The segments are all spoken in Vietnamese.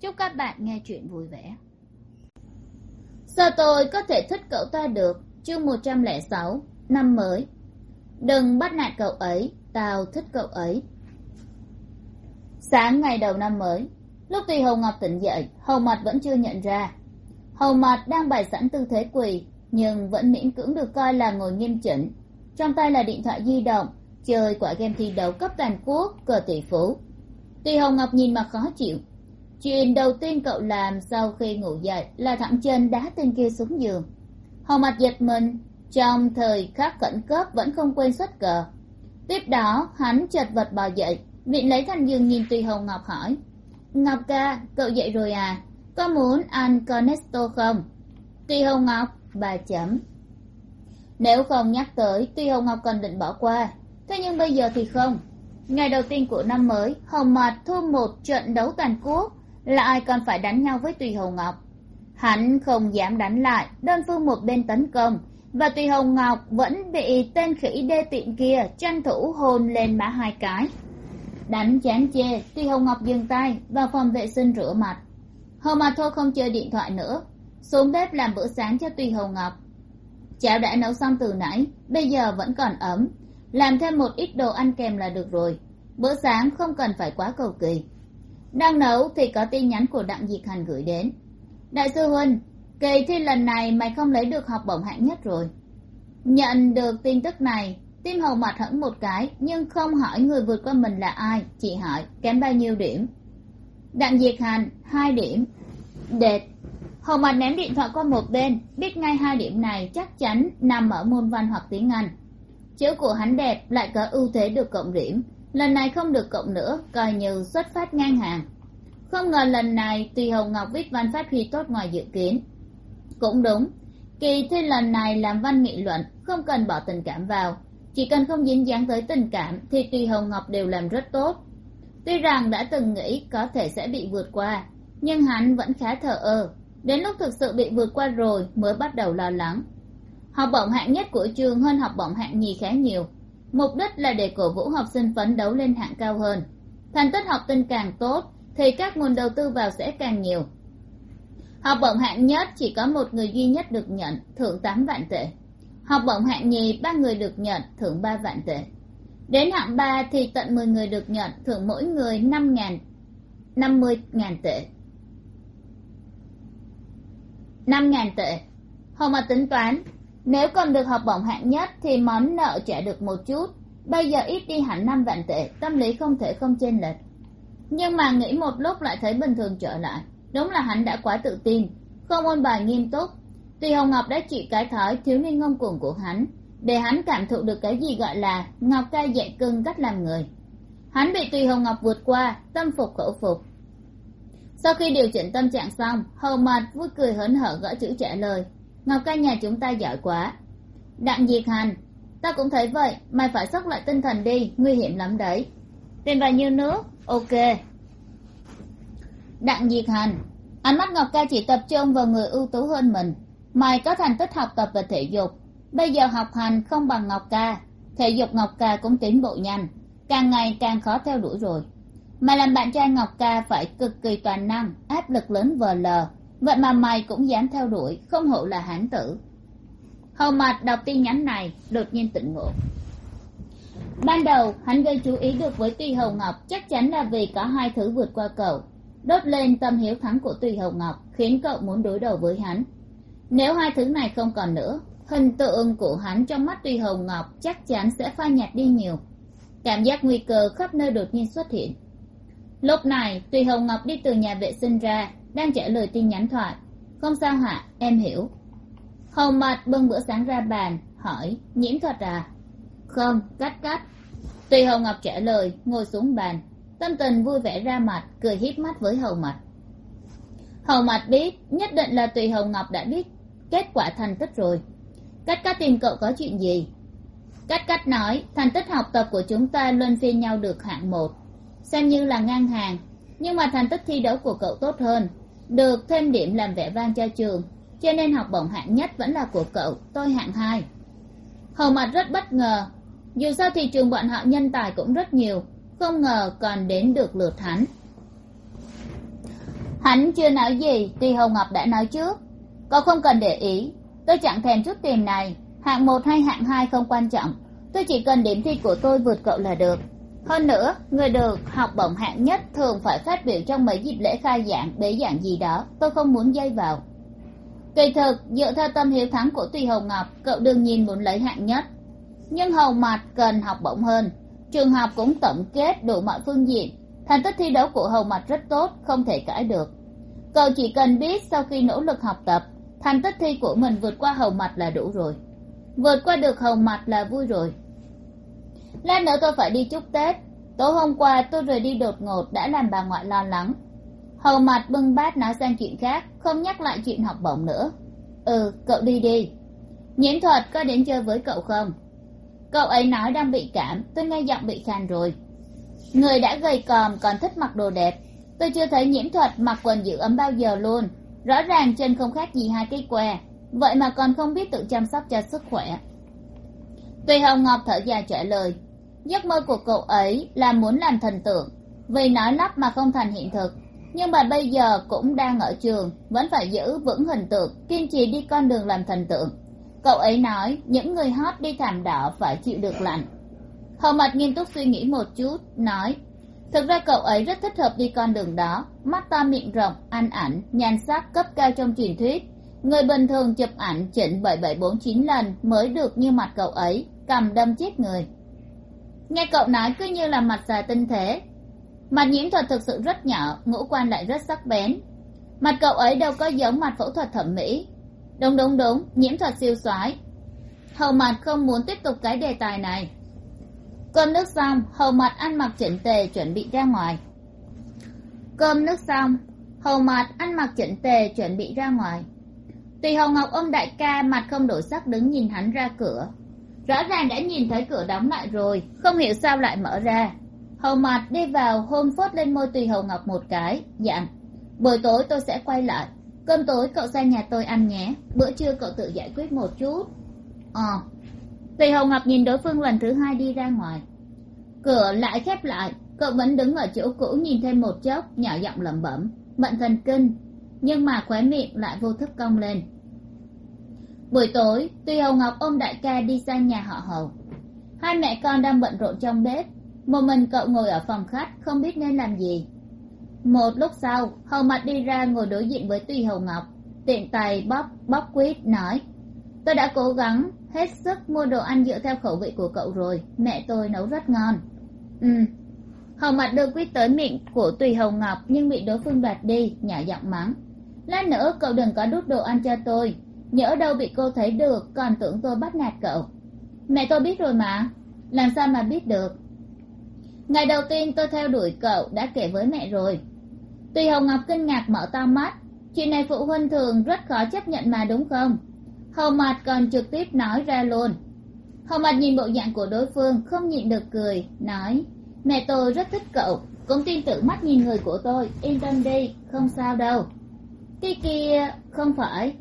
chúc các bạn nghe chuyện vui vẻ. Sao tôi có thể thích cậu ta được? Chương một trăm lẻ sáu, năm mới. Đừng bắt nạt cậu ấy, tao thích cậu ấy. Sáng ngày đầu năm mới, lúc tùy hầu ngọc tỉnh dậy hầu mặt vẫn chưa nhận ra. Hầu mặt đang bày sẵn tư thế quỳ, nhưng vẫn miễn cưỡng được coi là ngồi nghiêm chỉnh. Trong tay là điện thoại di động, chơi quả game thi đấu cấp toàn quốc cờ tỷ phú. Tùy hầu ngọc nhìn mà khó chịu chuyện đầu tiên cậu làm sau khi ngủ dậy là thẳng chân đá tên kia xuống giường. Hầu mặt giật mình, trong thời khắc khẩn cấp vẫn không quên xuất cờ. Tiếp đó, hắn chật vật bò dậy viện lấy thanh giường nhìn tùy hồng ngọc hỏi, ngọc ca, cậu dậy rồi à? Có muốn ăn cornesto không? Tùy hồng ngọc, bà chấm, nếu không nhắc tới, tùy hồng ngọc còn định bỏ qua. Thế nhưng bây giờ thì không. Ngày đầu tiên của năm mới, hồng mặt thua một trận đấu toàn quốc là ai còn phải đánh nhau với tùy hầu ngọc? Hắn không dám đánh lại, đơn phương một bên tấn công, và tùy hầu ngọc vẫn bị tên khỉ đê tiện kia tranh thủ hôn lên má hai cái. Đánh chán chê, tùy hầu ngọc dừng tay vào phòng vệ sinh rửa mặt. Hờ mà thôi không chơi điện thoại nữa, xuống bếp làm bữa sáng cho tùy hầu ngọc. Cháo đã nấu xong từ nãy, bây giờ vẫn còn ấm. Làm thêm một ít đồ ăn kèm là được rồi. Bữa sáng không cần phải quá cầu kỳ đang nấu thì có tin nhắn của đặng diệt hành gửi đến. Đại sư huynh kỳ thi lần này mày không lấy được học bổng hạng nhất rồi. Nhận được tin tức này, tim hầu mặt hẫng một cái, nhưng không hỏi người vượt qua mình là ai, chỉ hỏi kém bao nhiêu điểm. Đặng diệt hành hai điểm. Đệt. Hầu mặt ném điện thoại qua một bên, biết ngay hai điểm này chắc chắn nằm ở môn văn hoặc tiếng anh. Chữ của hắn đẹp, lại có ưu thế được cộng điểm lần này không được cộng nữa, coi như xuất phát ngang hàng. Không ngờ lần này, tùy hồng ngọc viết văn phát huy tốt ngoài dự kiến. Cũng đúng, kỳ thi lần này làm văn nghị luận, không cần bỏ tình cảm vào. Chỉ cần không dính dáng tới tình cảm, thì tùy hồng ngọc đều làm rất tốt. Tuy rằng đã từng nghĩ có thể sẽ bị vượt qua, nhưng hắn vẫn khá thờ ơ. Đến lúc thực sự bị vượt qua rồi, mới bắt đầu lo lắng. Học bổng hạng nhất của trường hơn học bổng hạng nhì khá nhiều mục đích là để cổ vũ học sinh phấn đấu lên hạng cao hơn. Thành tích học sinh càng tốt, thì các nguồn đầu tư vào sẽ càng nhiều. Học bổng hạng nhất chỉ có một người duy nhất được nhận, thưởng tám vạn tệ. Học bổng hạng nhì, ba người được nhận, thưởng ba vạn tệ. Đến hạng ba thì tận mười người được nhận, thưởng mỗi người năm ngàn, năm mươi ngàn tệ. Năm ngàn tệ. Hồng mà tính toán nếu còn được học bổng hạng nhất thì món nợ trả được một chút. Bây giờ ít đi hẳn năm vạn tệ, tâm lý không thể không chênh lệch. Nhưng mà nghĩ một lúc lại thấy bình thường trở lại. Đúng là hắn đã quá tự tin, không ôn bài nghiêm túc. Tuy hồng ngọc đã chịu cái thói thiếu niên ngông cuồng của hắn, để hắn cảm thụ được cái gì gọi là ngọc ca dạy cưng cách làm người. Hắn bị tùy hồng ngọc vượt qua, tâm phục khẩu phục. Sau khi điều chỉnh tâm trạng xong hầu mặt vui cười hớn hở gõ chữ trả lời ngọc ca nhà chúng ta giỏi quá. Đặng diệt hành, ta cũng thấy vậy, mày phải sốc lại tinh thần đi, nguy hiểm lắm đấy. Tiền vào nhiêu nước, ok. Đặng diệt hành, ánh mắt ngọc ca chỉ tập trung vào người ưu tú hơn mình. Mày có thành tích học tập và thể dục. Bây giờ học hành không bằng ngọc ca. Thể dục ngọc ca cũng tiến bộ nhanh. Càng ngày càng khó theo đuổi rồi. Mà làm bạn trai ngọc ca phải cực kỳ toàn năng, áp lực lớn vờ lờ vậy mà mày cũng dám theo đuổi, không hổ là hán tử. Hầu mặt đọc tin nhắn này, đột nhiên tỉnh ngộ. Ban đầu, hắn gây chú ý được với tuy hầu ngọc, chắc chắn là vì có hai thứ vượt qua cậu. Đốt lên tâm hiếu thắng của tùy hầu ngọc, khiến cậu muốn đối đầu với hắn. Nếu hai thứ này không còn nữa, hình tượng của hắn trong mắt tùy hầu ngọc chắc chắn sẽ phai nhạt đi nhiều. Cảm giác nguy cơ khắp nơi đột nhiên xuất hiện. Lúc này tùy hầu ngọc đi từ nhà vệ sinh ra đang trả lời tin nhắn thoại. Không sao hả? Em hiểu. Hầu mặt bưng bữa sáng ra bàn, hỏi, nhiễm thuật à? Không, cắt cắt. Tùy hầu ngọc trả lời, ngồi xuống bàn, tâm tình vui vẻ ra mặt, cười hiếp mắt với hầu mặt hầu mặt biết, nhất định là tùy hầu ngọc đã biết, kết quả thành tích rồi. Cắt cắt tìm cậu có chuyện gì? Cắt cắt nói, thành tích học tập của chúng ta luân phiên nhau được hạng một, xem như là ngang hàng, nhưng mà thành tích thi đấu của cậu tốt hơn được thêm điểm làm vẻ vang cho trường, cho nên học bổng hạng nhất vẫn là của cậu, tôi hạng hai. Hầu mặt rất bất ngờ, dù sao thì trường bọn họ nhân tài cũng rất nhiều, không ngờ còn đến được lượt hắn. Hắn chưa nói gì thì hầu ngọc đã nói trước, cậu không cần để ý, tôi chẳng thèm chút tiền này, hạng một hay hạng hai không quan trọng, tôi chỉ cần điểm thi của tôi vượt cậu là được hơn nữa, người được học bổng hạng nhất thường phải phát biểu trong mấy dịp lễ khai giảng bế giảng gì đó. Tôi không muốn dây vào. Kỳ thực, dựa theo tâm hiếu thắng của tùy hồng ngọc, cậu đương nhiên muốn lấy hạng nhất. Nhưng hầu mặt cần học bổng hơn. Trường học cũng tổng kết đủ mọi phương diện. Thành tích thi đấu của hầu mặt rất tốt, không thể cãi được. Cậu chỉ cần biết sau khi nỗ lực học tập, thành tích thi của mình vượt qua hầu mặt là đủ rồi. Vượt qua được hầu mặt là vui rồi lát nữa tôi phải đi chúc tết. Tối hôm qua tôi rời đi đột ngột đã làm bà ngoại lo lắng. Hầu mặt bưng bát nói sang chuyện khác, không nhắc lại chuyện học bổng nữa. Ừ cậu đi đi. Nhiễm thuật có đến chơi với cậu không? Cậu ấy nói đang bị cảm, tôi nghe giọng bị khàn rồi. Người đã gầy còm, còn thích mặc đồ đẹp. Tôi chưa thấy nhiễm thuật mặc quần giữ ấm bao giờ luôn. Rõ ràng chân không khác gì hai cái que. Vậy mà còn không biết tự chăm sóc cho sức khỏe. Tùy hồng ngọc thở dài trả lời giấc mơ của cậu ấy là muốn làm thần tượng. Vì nói lắp mà không thành hiện thực, nhưng mà bây giờ cũng đang ở trường, vẫn phải giữ vững hình tượng, kiên trì đi con đường làm thần tượng. Cậu ấy nói, những người hot đi thảm đỏ phải chịu được lạnh. Hầu mặt nghiêm túc suy nghĩ một chút, nói, thực ra cậu ấy rất thích hợp đi con đường đó. Mắt to miệng rộng ăn ảnh, nhan sắc cấp cao trong truyền thuyết. Người bình thường chụp ảnh chỉnh bảy bảy bốn chín lần mới được như mặt cậu ấy, cầm đâm chết người nghe cậu nói cứ như là mặt già tinh thế. Mặt nhiễm thuật thực sự rất nhỏ, ngũ quan lại rất sắc bén. Mặt cậu ấy đâu có giống mặt phẫu thuật thẩm mỹ. Đúng đúng đúng, nhiễm thuật siêu soái. Hầu mặt không muốn tiếp tục cái đề tài này. Cơm nước xong, hầu mặt ăn mặc chỉnh tề chuẩn bị ra ngoài. Cơm nước xong, hầu mặt ăn mặc chỉnh tề chuẩn bị ra ngoài. Tùy hầu ngọc ôm đại ca, mặt không đổi sắc đứng nhìn hắn ra cửa rõ ràng đã nhìn thấy cửa đóng lại rồi, không hiểu sao lại mở ra. Hầu mặt đi vào, hôn phớt lên môi tùy hầu ngọc một cái dặn buổi tối tôi sẽ quay lại. Cơm tối cậu sang nhà tôi ăn nhé, bữa trưa cậu tự giải quyết một chút. Ờ. Tùy hầu ngọc nhìn đối phương lần thứ hai đi ra ngoài. Cửa lại khép lại, cậu vẫn đứng ở chỗ cũ nhìn thêm một chốc, nhỏ giọng lẩm bẩm bận thần kinh. Nhưng mà khóe miệng lại vô thức cong lên buổi tối tùy hầu ngọc ôm đại ca đi sang nhà họ hầu hai mẹ con đang bận rộn trong bếp. Một mình cậu ngồi ở phòng khách, không biết nên làm gì. Một lúc sau, hầu mặt đi ra ngồi đối diện với tùy hầu ngọc, tiện tay bóc bóc quýt, nói, tôi đã cố gắng hết sức mua đồ ăn dựa theo khẩu vị của cậu rồi, mẹ tôi nấu rất ngon. Ừ. Hầu mặt đưa quýt tới miệng của tùy hầu ngọc, nhưng bị đối phương đoạt đi, nhỏ giọng mắng, lát nữa cậu đừng có đút đồ ăn cho tôi nhỡ đâu bị cô thấy được, còn tưởng tôi bắt nạt cậu. Mẹ tôi biết rồi mà. Làm sao mà biết được? Ngày đầu tiên tôi theo đuổi cậu đã kể với mẹ rồi. Tuy hồng ngọc kinh ngạc mở to mắt, chuyện này phụ huynh thường rất khó chấp nhận mà đúng không? Hầu mặt còn trực tiếp nói ra luôn. Hầu mặt nhìn bộ dạng của đối phương, không nhịn được cười, nói, mẹ tôi rất thích cậu, cũng tin tưởng mắt nhìn người của tôi. Yên tâm đi, không sao đâu. Cái kia, không phải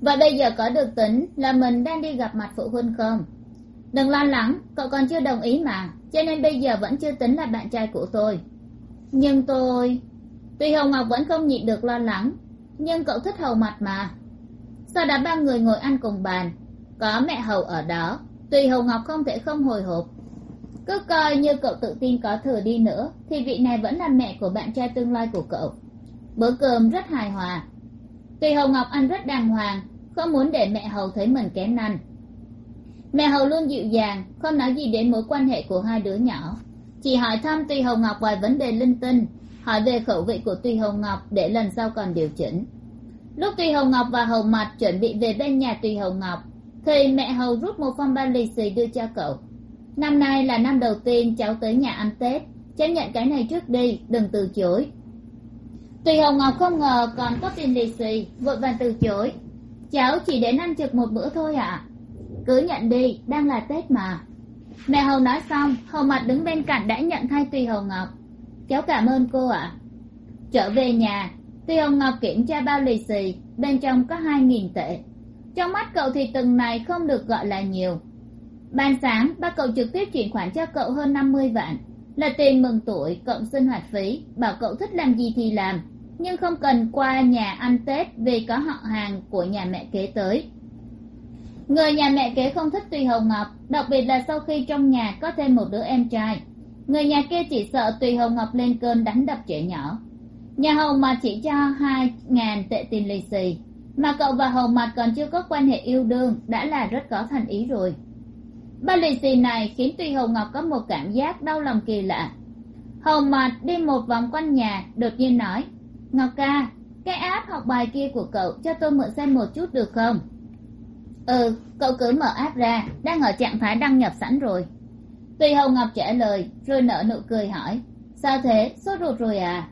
và bây giờ có được tính là mình đang đi gặp mặt phụ huynh không? Đừng lo lắng, cậu còn chưa đồng ý mà, cho nên bây giờ vẫn chưa tính là bạn trai của tôi. Nhưng tôi, tuy hồng ngọc vẫn không nhịn được lo lắng, nhưng cậu thích hầu mặt mà. Sau đó ba người ngồi ăn cùng bàn. Có mẹ hầu ở đó tùy Hồng ngọc không thể không hồi hộp. Cứ coi như cậu tự tin có thừa đi nữa, thì vị này vẫn là mẹ của bạn trai tương lai của cậu. Bữa cơm rất hài hòa tùy hầu ngọc ăn rất đàng hoàng, không muốn để mẹ hầu thấy mình kém năn mẹ hầu luôn dịu dàng, không nói gì đến mối quan hệ của hai đứa nhỏ. Chỉ hỏi thăm tùy hầu ngọc vài vấn đề linh tinh, hỏi về khẩu vị của tùy hầu ngọc để lần sau còn điều chỉnh. Lúc tùy hầu ngọc và hầu mặt chuẩn bị về bên nhà tùy hầu ngọc, thì mẹ hầu rút một phong ba lì xì đưa cho cậu. Năm nay là năm đầu tiên cháu tới nhà ăn tết. Cháu nhận cái này trước đi, đừng từ chối tùy hồng ngọc không ngờ còn có tiền lì xì, vội vàng từ chối. Cháu chỉ đến ăn trực một bữa thôi ạ. Cứ nhận đi, đang là tết mà. Mẹ hầu nói xong, hầu mặt đứng bên cạnh đã nhận thay tùy hồng ngọc. Cháu cảm ơn cô ạ. Trở về nhà, tùy hồng ngọc kiểm tra bao lì xì, bên trong có hai nghìn tệ. Trong mắt cậu thì từng này không được gọi là nhiều. Ban sáng ba cậu trực tiếp chuyển khoản cho cậu hơn năm mươi vạn. Là tiền mừng tuổi, cộng sinh hoạt phí, bảo cậu thích làm gì thì làm nhưng không cần qua nhà ăn tết vì có họ hàng của nhà mẹ kế tới. Người nhà mẹ kế không thích tùy hồng ngọc, đặc biệt là sau khi trong nhà có thêm một đứa em trai. Người nhà kia chỉ sợ tùy hồng ngọc lên cơn đánh đập trẻ nhỏ. Nhà hầu mà chỉ cho hai ngàn tệ tiền lì xì, mà cậu và hồng mặt còn chưa có quan hệ yêu đương đã là rất có thành ý rồi. Ba lì xì này khiến tùy hồng ngọc có một cảm giác đau lòng kỳ lạ. Hồng mặt đi một vòng quanh nhà, đột nhiên nói ngọc ca, cái app học bài kia của cậu cho tôi mượn xem một chút được không? Ừ cậu cứ mở app ra, đang ở trạng thái đăng nhập sẵn rồi. Tùy hầu ngọc trả lời, rồi nở nụ cười hỏi, sao thế? Sốt ruột rồi à?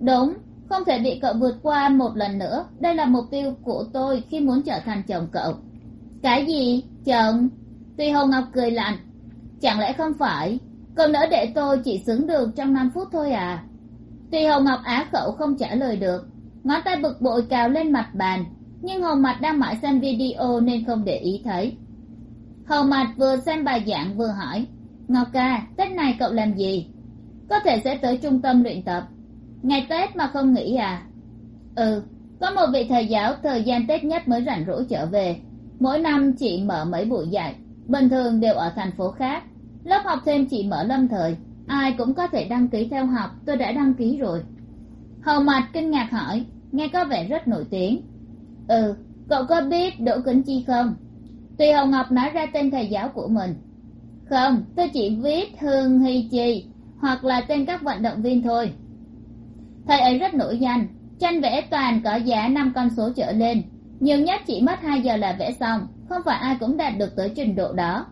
Đúng, không thể bị cậu vượt qua một lần nữa. Đây là mục tiêu của tôi khi muốn trở thành chồng cậu. Cái gì, chồng? Tùy hầu ngọc cười lạnh, chẳng lẽ không phải? Cậu nỡ để tôi chỉ xứng được trong năm phút thôi à? Tùy hồng ngọc á khẩu không trả lời được, ngón tay bực bội cào lên mặt bàn, nhưng hồng mặt đang mãi xem video nên không để ý thấy. Hồng mặt vừa xem bài giảng vừa hỏi, ngọc ca, tết này cậu làm gì? Có thể sẽ tới trung tâm luyện tập. Ngày tết mà không nghỉ à? Ừ có một vị thầy giáo thời gian tết nhất mới rảnh rỗi trở về. Mỗi năm chỉ mở mấy buổi dạy, bình thường đều ở thành phố khác. Lớp học thêm chỉ mở lâm thời ai cũng có thể đăng ký theo học, tôi đã đăng ký rồi. Hầu mặt kinh ngạc hỏi, nghe có vẻ rất nổi tiếng. Ừ cậu có biết đỗ kính chi không? Tùy hồng ngọc nói ra tên thầy giáo của mình. Không, tôi chỉ viết hương hy chi, hoặc là tên các vận động viên thôi. Thầy ấy rất nổi danh, tranh vẽ toàn có giá năm con số trở lên. Nhiều nhất chỉ mất hai giờ là vẽ xong, không phải ai cũng đạt được tới trình độ đó.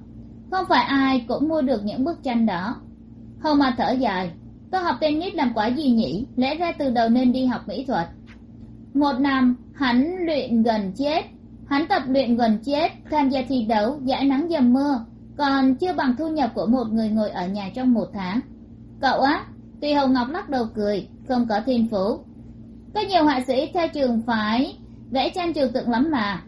Không phải ai cũng mua được những bức tranh đó hầu mà thở dài. Tôi học tennis làm quá gì nhỉ? Lẽ ra từ đầu nên đi học mỹ thuật. Một năm, hắn luyện gần chết. Hắn tập luyện gần chết, tham gia thi đấu, giải nắng dầm mưa. Còn chưa bằng thu nhập của một người ngồi ở nhà trong một tháng. Cậu á, tuy hồng ngọc lắc đầu cười, không có thiên phú. Có nhiều họa sĩ theo trường phái vẽ tranh trừu tượng lắm mà.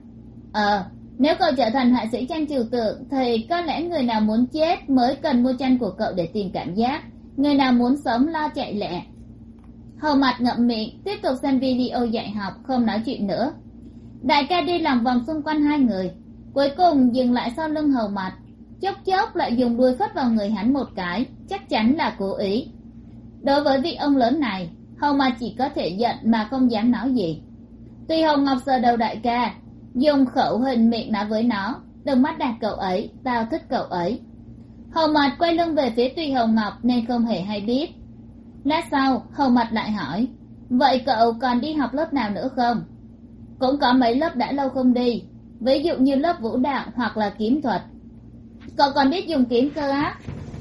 Ờ nếu cậu trở thành họa sĩ tranh trừu tượng, thì có lẽ người nào muốn chết mới cần mua tranh của cậu để tìm cảm giác. Người nào muốn sống lo chạy lẹ. Hầu mặt ngậm miệng, tiếp tục xem video dạy học, không nói chuyện nữa. Đại ca đi lòng vòng xung quanh hai người. Cuối cùng dừng lại sau lưng hầu mặt chốc chốc lại dùng đuôi phất vào người hắn một cái, chắc chắn là cố ý. Đối với vị ông lớn này, hầu mặt chỉ có thể giận mà không dám nói gì. Tuy hồng ngọc sờ đầu đại ca dùng khẩu hình miệng nói với nó, đừng mắt đạt cậu ấy, tao thích cậu ấy. Hầu mặt quay lưng về phía tùy hồng ngọc nên không hề hay biết. Lát sau, hầu mặt lại hỏi, vậy cậu còn đi học lớp nào nữa không? Cũng có mấy lớp đã lâu không đi, ví dụ như lớp vũ đạo hoặc là kiếm thuật. Cậu còn biết dùng kiếm cơ á?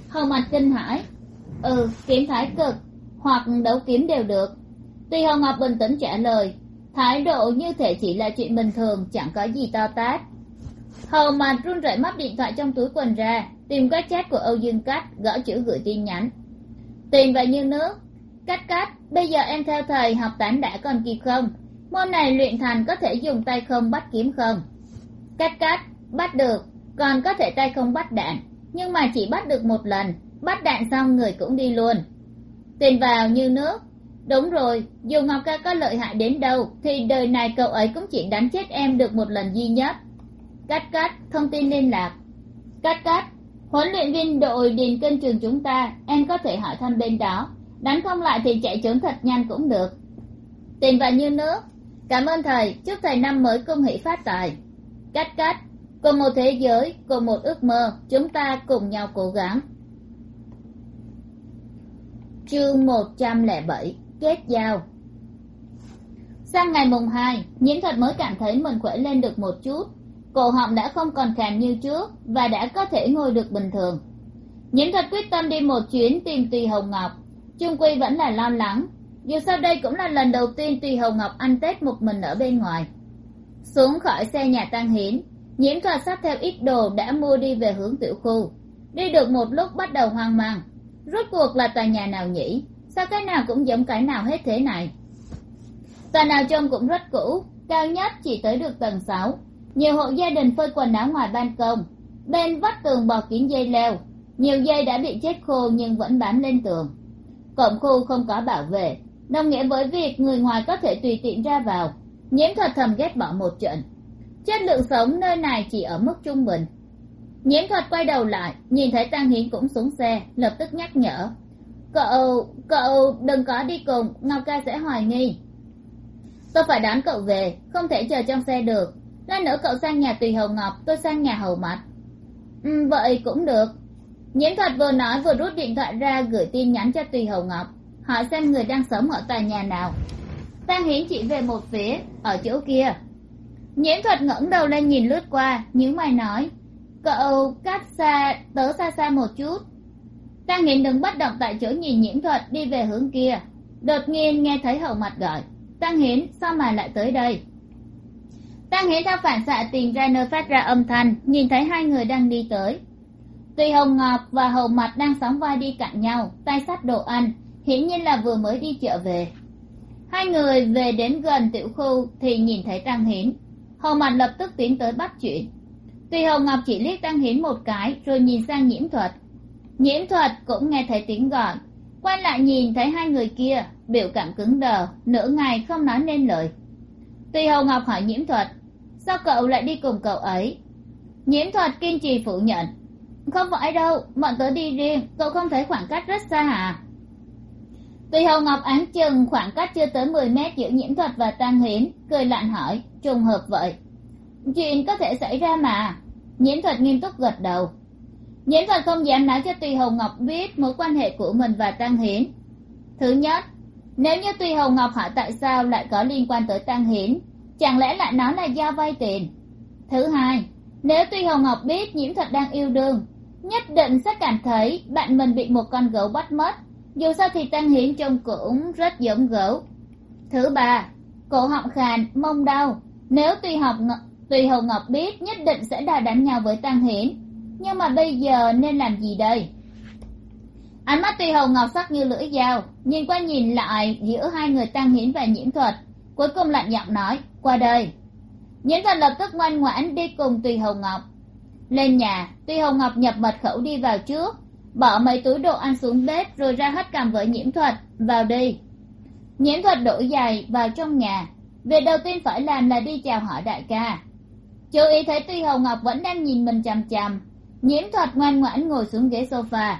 Hầu mặt kinh hãi. Ừ kiếm thái cực, hoặc đấu kiếm đều được. Tuy hồng ngọc bình tĩnh trả lời thái độ như thể chỉ là chuyện bình thường, chẳng có gì to tát. Hầu mặt run rẩy móc điện thoại trong túi quần ra, tìm các chat của âu dương cách, gõ chữ gửi tin nhắn. Tìm vào như nước. Cách cách, bây giờ em theo thầy học tán đã còn kịp không? Môn này luyện thành có thể dùng tay không bắt kiếm không? Cách cách, bắt được, còn có thể tay không bắt đạn. Nhưng mà chỉ bắt được một lần, bắt đạn xong người cũng đi luôn. Tiền vào như nước đúng rồi, dù ngọc ca có lợi hại đến đâu, thì đời này cậu ấy cũng chỉ đánh chết em được một lần duy nhất. Cắt cắt thông tin liên lạc. Cắt cắt huấn luyện viên đội điền kênh trường chúng ta, em có thể hỏi thăm bên đó. Đánh không lại thì chạy trốn thật nhanh cũng được. Tiền vào như nước, cảm ơn thầy, chúc thầy năm mới công hỷ phát tài. Cắt cắt cùng một thế giới, cùng một ước mơ, chúng ta cùng nhau cố gắng. Chương một trăm lẻ bảy kết giao. Sang ngày mùng hai nhiễm thuật mới cảm thấy mình khỏe lên được một chút. Cổ họng đã không còn khàn như trước và đã có thể ngồi được bình thường. Nhiễm thuật quyết tâm đi một chuyến tìm tùy hồng ngọc. Trung quy vẫn là lo lắng, dù sao đây cũng là lần đầu tiên tùy hồng ngọc ăn tết một mình ở bên ngoài. Xuống khỏi xe nhà tăng hiến nhiễm thuật sắp theo ít đồ đã mua đi về hướng tiểu khu. Đi được một lúc bắt đầu hoang mang. Rốt cuộc là tòa nhà nào nhỉ? Sao cái nào cũng giống cái nào hết thế này? Tòa nào trông cũng rất cũ, cao nhất chỉ tới được tầng sáu. Nhiều hộ gia đình phơi quần áo ngoài ban công, bên vách tường bò kín dây leo. Nhiều dây đã bị chết khô nhưng vẫn bám lên tường. Cổng khu không có bảo vệ, đồng nghĩa với việc người ngoài có thể tùy tiện ra vào. Nhiễm thuật thầm ghét bỏ một trận. Chất lượng sống nơi này chỉ ở mức trung bình. Nhiễm thuật quay đầu lại, nhìn thấy tăng hiến cũng xuống xe, lập tức nhắc nhở cậu cậu đừng có đi cùng ngọc ca sẽ hoài nghi. Tôi phải đón cậu về không thể chờ trong xe được. Lát nữa cậu sang nhà tùy hầu ngọc tôi sang nhà hầu mặt. Ừ, vậy cũng được. Nhiễm thuật vừa nói vừa rút điện thoại ra gửi tin nhắn cho tùy hầu ngọc hỏi xem người đang sống ở tòa nhà nào. Tăng hiến chỉ về một phía ở chỗ kia. Nhiễm thuật ngẩng đầu lên nhìn lướt qua nhíu mày nói cậu cách xa tớ xa xa một chút tăng hiến đứng bất động tại chỗ nhìn nhiễm thuật đi về hướng kia. Đột nhiên nghe thấy hậu mặt gọi. Tăng hiến sao mà lại tới đây? Tăng hiến theo phản xạ tìm ra nơi phát ra âm thanh, nhìn thấy hai người đang đi tới. Tùy hồng ngọc và hậu mặt đang sóng vai đi cạnh nhau, tay sát đồ ăn, hiển nhiên là vừa mới đi chợ về. Hai người về đến gần tiểu khu thì nhìn thấy tăng hiến hậu mặt lập tức tiến tới bắt chuyện. Tùy hồng ngọc chỉ liếc tăng hiến một cái, rồi nhìn sang nhiễm thuật nhiễm thuật cũng nghe thấy tiếng gọi. Quay lại nhìn thấy hai người kia, biểu cảm cứng đờ, nửa ngày không nói nên lời. Tùy hầu ngọc hỏi nhiễm thuật, sao cậu lại đi cùng cậu ấy? Nhiễm thuật kiên trì phủ nhận, không phải đâu, bọn tớ đi riêng, cậu không thấy khoảng cách rất xa hả? Tùy hầu ngọc án chừng khoảng cách chưa tới mười mét giữa nhiễm thuật và tăng hiến, cười lạnh hỏi, trùng hợp vậy. Chuyện có thể xảy ra mà. Nhiễm thuật nghiêm túc gật đầu nhiễm thần không dám nói cho tùy Hồng ngọc biết mối quan hệ của mình và tăng hiến thứ nhất, nếu như tùy Hồng ngọc hỏi tại sao lại có liên quan tới tăng hiến chẳng lẽ lại nói là do vay tiền? Thứ hai, nếu tùy Hồng ngọc biết nhiễm Thật đang yêu đương, nhất định sẽ cảm thấy bạn mình bị một con gấu bắt mất, dù sao thì tăng hiến trông cũng rất giống gấu. Thứ ba, cổ họng khàn, mông đau. Nếu tùy học tùy hồng ngọc biết nhất định sẽ đà đánh nhau với tăng hiến nhưng mà bây giờ nên làm gì đây? Ánh mắt tuy hầu ngọc sắc như lưỡi dao, nhìn qua nhìn lại giữa hai người tăng hiến và nhiễm thuật, cuối cùng lạnh giọng nói, qua đây. Nhiễm thuật lập tức ngoan ngoãn đi cùng tùy hầu ngọc. Lên nhà, tuy hầu ngọc nhập mật khẩu đi vào trước, bỏ mấy túi đồ ăn xuống bếp rồi ra hết cầm với nhiễm thuật, vào đi. Nhiễm thuật đổi giày vào trong nhà, việc đầu tiên phải làm là đi chào hỏi đại ca. Chú ý thấy tuy hầu ngọc vẫn đang nhìn mình chằm chằm nhiễm thuật ngoan ngoãn ngồi xuống ghế sofa.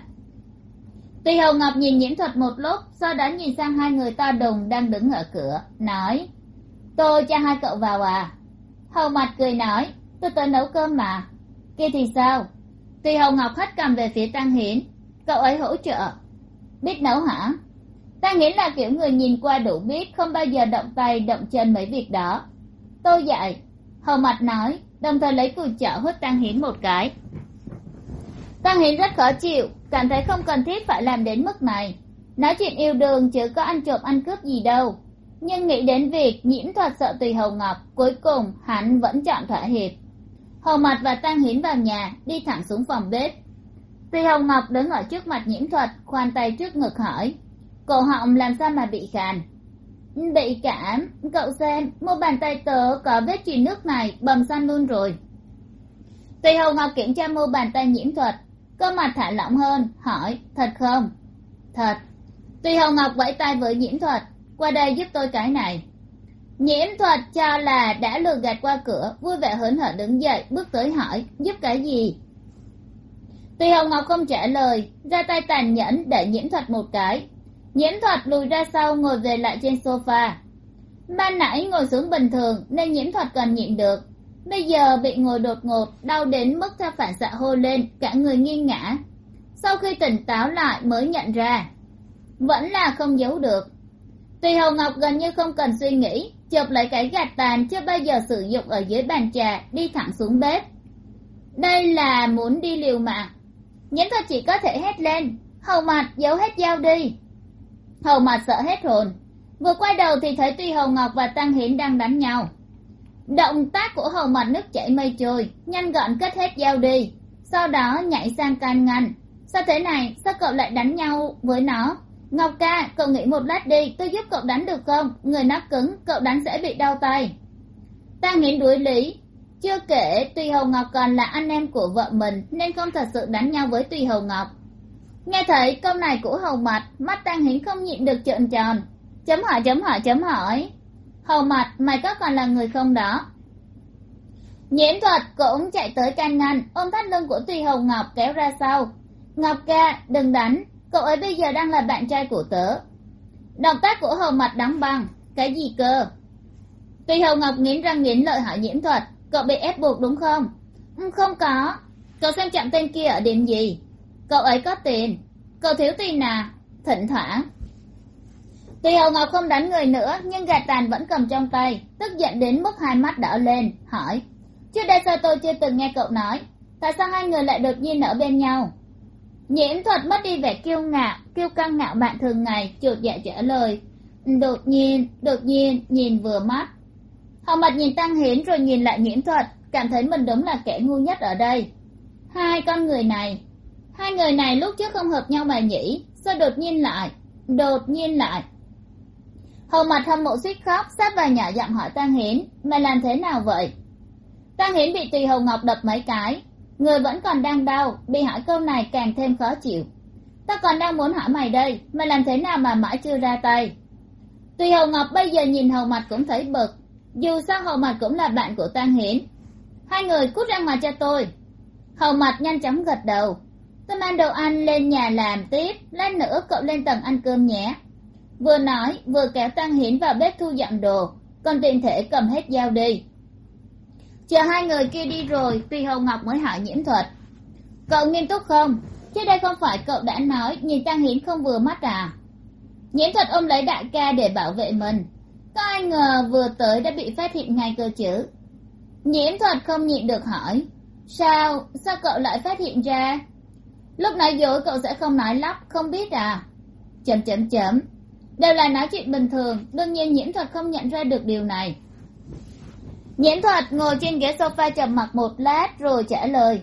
Tuy hầu ngọc nhìn nhiễm thuật một lúc, sau đó nhìn sang hai người to đùng đang đứng ở cửa, nói, tôi cho hai cậu vào à? Hầu mặt cười nói, tôi tới nấu cơm mà. Kia thì sao? Tuy hầu ngọc hất cầm về phía tăng hiến cậu ấy hỗ trợ. Biết nấu hả? Tăng hiến là kiểu người nhìn qua đủ biết, không bao giờ động tay động chân mấy việc đó. Tôi dạy, hầu mặt nói, đồng thời lấy cùi chợ hút tăng hiến một cái tăng hiến rất khó chịu, cảm thấy không cần thiết phải làm đến mức này. Nói chuyện yêu đương chứ có ăn trộm ăn cướp gì đâu. Nhưng nghĩ đến việc nhiễm thuật sợ tùy hầu ngọc, cuối cùng hắn vẫn chọn thỏa hiệp. Hầu mặt và tăng hiến vào nhà, đi thẳng xuống phòng bếp. Tùy hầu ngọc đứng ở trước mặt nhiễm thuật, khoan tay trước ngực hỏi, cổ họng làm sao mà bị khàn? Bị cảm. Cậu xem, một bàn tay tớ có vết chì nước này bầm xanh luôn rồi. Tùy hầu ngọc kiểm tra mua bàn tay nhiễm thuật cơ mặt thả lỏng hơn, hỏi, thật không? Thật. Tùy Hồng ngọc vẫy tay với nhiễm thuật, qua đây giúp tôi cái này. Nhiễm thuật cho là đã lừa gạt qua cửa, vui vẻ hớn hở đứng dậy, bước tới hỏi, giúp cái gì? Tùy hồng ngọc không trả lời, ra tay tàn nhẫn để nhiễm thuật một cái. Nhiễm thuật lùi ra sau, ngồi về lại trên sofa. Ban nãy ngồi xuống bình thường, nên nhiễm thuật còn nhịn được bây giờ bị ngồi đột ngột, đau đến mức theo phản xạ hô lên, cả người nghiêng ngã sau khi tỉnh táo lại mới nhận ra, vẫn là không giấu được. Tùy hầu ngọc gần như không cần suy nghĩ, chụp lấy cái gạt tàn chưa bao giờ sử dụng ở dưới bàn trà, đi thẳng xuống bếp. Đây là muốn đi liều mạng. Nhẫn thuật chỉ có thể hét lên hầu mặt giấu hết dao đi. Hầu mặt sợ hết hồn. Vừa quay đầu thì thấy tuy hầu ngọc và tăng hiến đang đánh nhau động tác của hầu mặt nước chảy mây trôi, nhanh gọn kết hết dao đi. Sau đó nhảy sang can ngăn. Sao thế này? Sao cậu lại đánh nhau với nó? Ngọc ca, cậu nghĩ một lát đi, tôi giúp cậu đánh được không? Người nó cứng, cậu đánh sẽ bị đau tay. Ta nghĩ đuổi lý. Chưa kể, tùy hầu ngọc còn là anh em của vợ mình, nên không thật sự đánh nhau với tùy hầu ngọc. Nghe thấy câu này của hầu mặt mắt tăng hiến không nhịn được trợn tròn. Chấm hỏi chấm hỏi chấm hỏi hầu mặt, mày có còn là người không đó? Nhiễm thuật cũng chạy tới can ngăn, ôm thắt lưng của tùy Hồng ngọc kéo ra sau. Ngọc ca, đừng đánh, cậu ấy bây giờ đang là bạn trai của tớ. Động tác của hầu mặt đóng băng, cái gì cơ? Tùy Hồng ngọc nghiến răng nghiến lợi hỏi nhiễm thuật, cậu bị ép buộc đúng không? Ừ, không có. Cậu xem chạm tên kia ở điểm gì? Cậu ấy có tiền. Cậu thiếu tiền à? Thỉnh thoảng tuy hầu ngọc không đánh người nữa, nhưng gà tàn vẫn cầm trong tay, tức giận đến mức hai mắt đỏ lên, hỏi. Trước đây sao tôi chưa từng nghe cậu nói? Tại sao hai người lại đột nhiên ở bên nhau? Nhiễm thuật mất đi vẻ kiêu ngạo, kiêu căng ngạo bạn thường ngày chuột dạ trả lời. Đột nhiên đột nhiên, nhìn vừa mắt. Họ mặt nhìn tăng hiến rồi nhìn lại nhiễm thuật, cảm thấy mình đúng là kẻ ngu nhất ở đây. Hai con người này. Hai người này lúc trước không hợp nhau mà nhỉ? Sao đột nhiên lại? Đột nhiên lại hầu mặt hâm mộ suýt khóc, sát vào nhỏ giọng hỏi Tang hiến, mày làm thế nào vậy? Tang hiến bị tùy hầu ngọc đập mấy cái. Người vẫn còn đang đau, bị hỏi câu này càng thêm khó chịu. Ta còn đang muốn hỏi mày đây, mày làm thế nào mà mãi chưa ra tay? Tùy hầu ngọc bây giờ nhìn hầu mặt cũng thấy bực. Dù sao hầu mặt cũng là bạn của Tang hiến. Hai người cút ra ngoài cho tôi. Hầu mặt nhanh chóng gật đầu. Tôi mang đồ ăn lên nhà làm tiếp, lát nữa cậu lên tầng ăn cơm nhé vừa nói, vừa kéo tăng hiến vào bếp thu dọn đồ, còn tiện thể cầm hết dao đi. Chờ hai người kia đi rồi tuy hồng ngọc mới hỏi nhiễm thuật. Cậu nghiêm túc không? Chứ đây không phải cậu đã nói, nhìn tăng hiến không vừa mắt à? Nhiễm thuật ôm lấy đại ca để bảo vệ mình. Có ai ngờ vừa tới đã bị phát hiện ngay cơ chứ? Nhiễm thuật không nhịn được hỏi. Sao sao cậu lại phát hiện ra? Lúc nói dối cậu sẽ không nói lắp, không biết à? Chấm chấm chấm đều là nói chuyện bình thường, đương nhiên nhiễm thuật không nhận ra được điều này. Nhiễm thuật ngồi trên ghế sofa trầm mặc một lát rồi trả lời,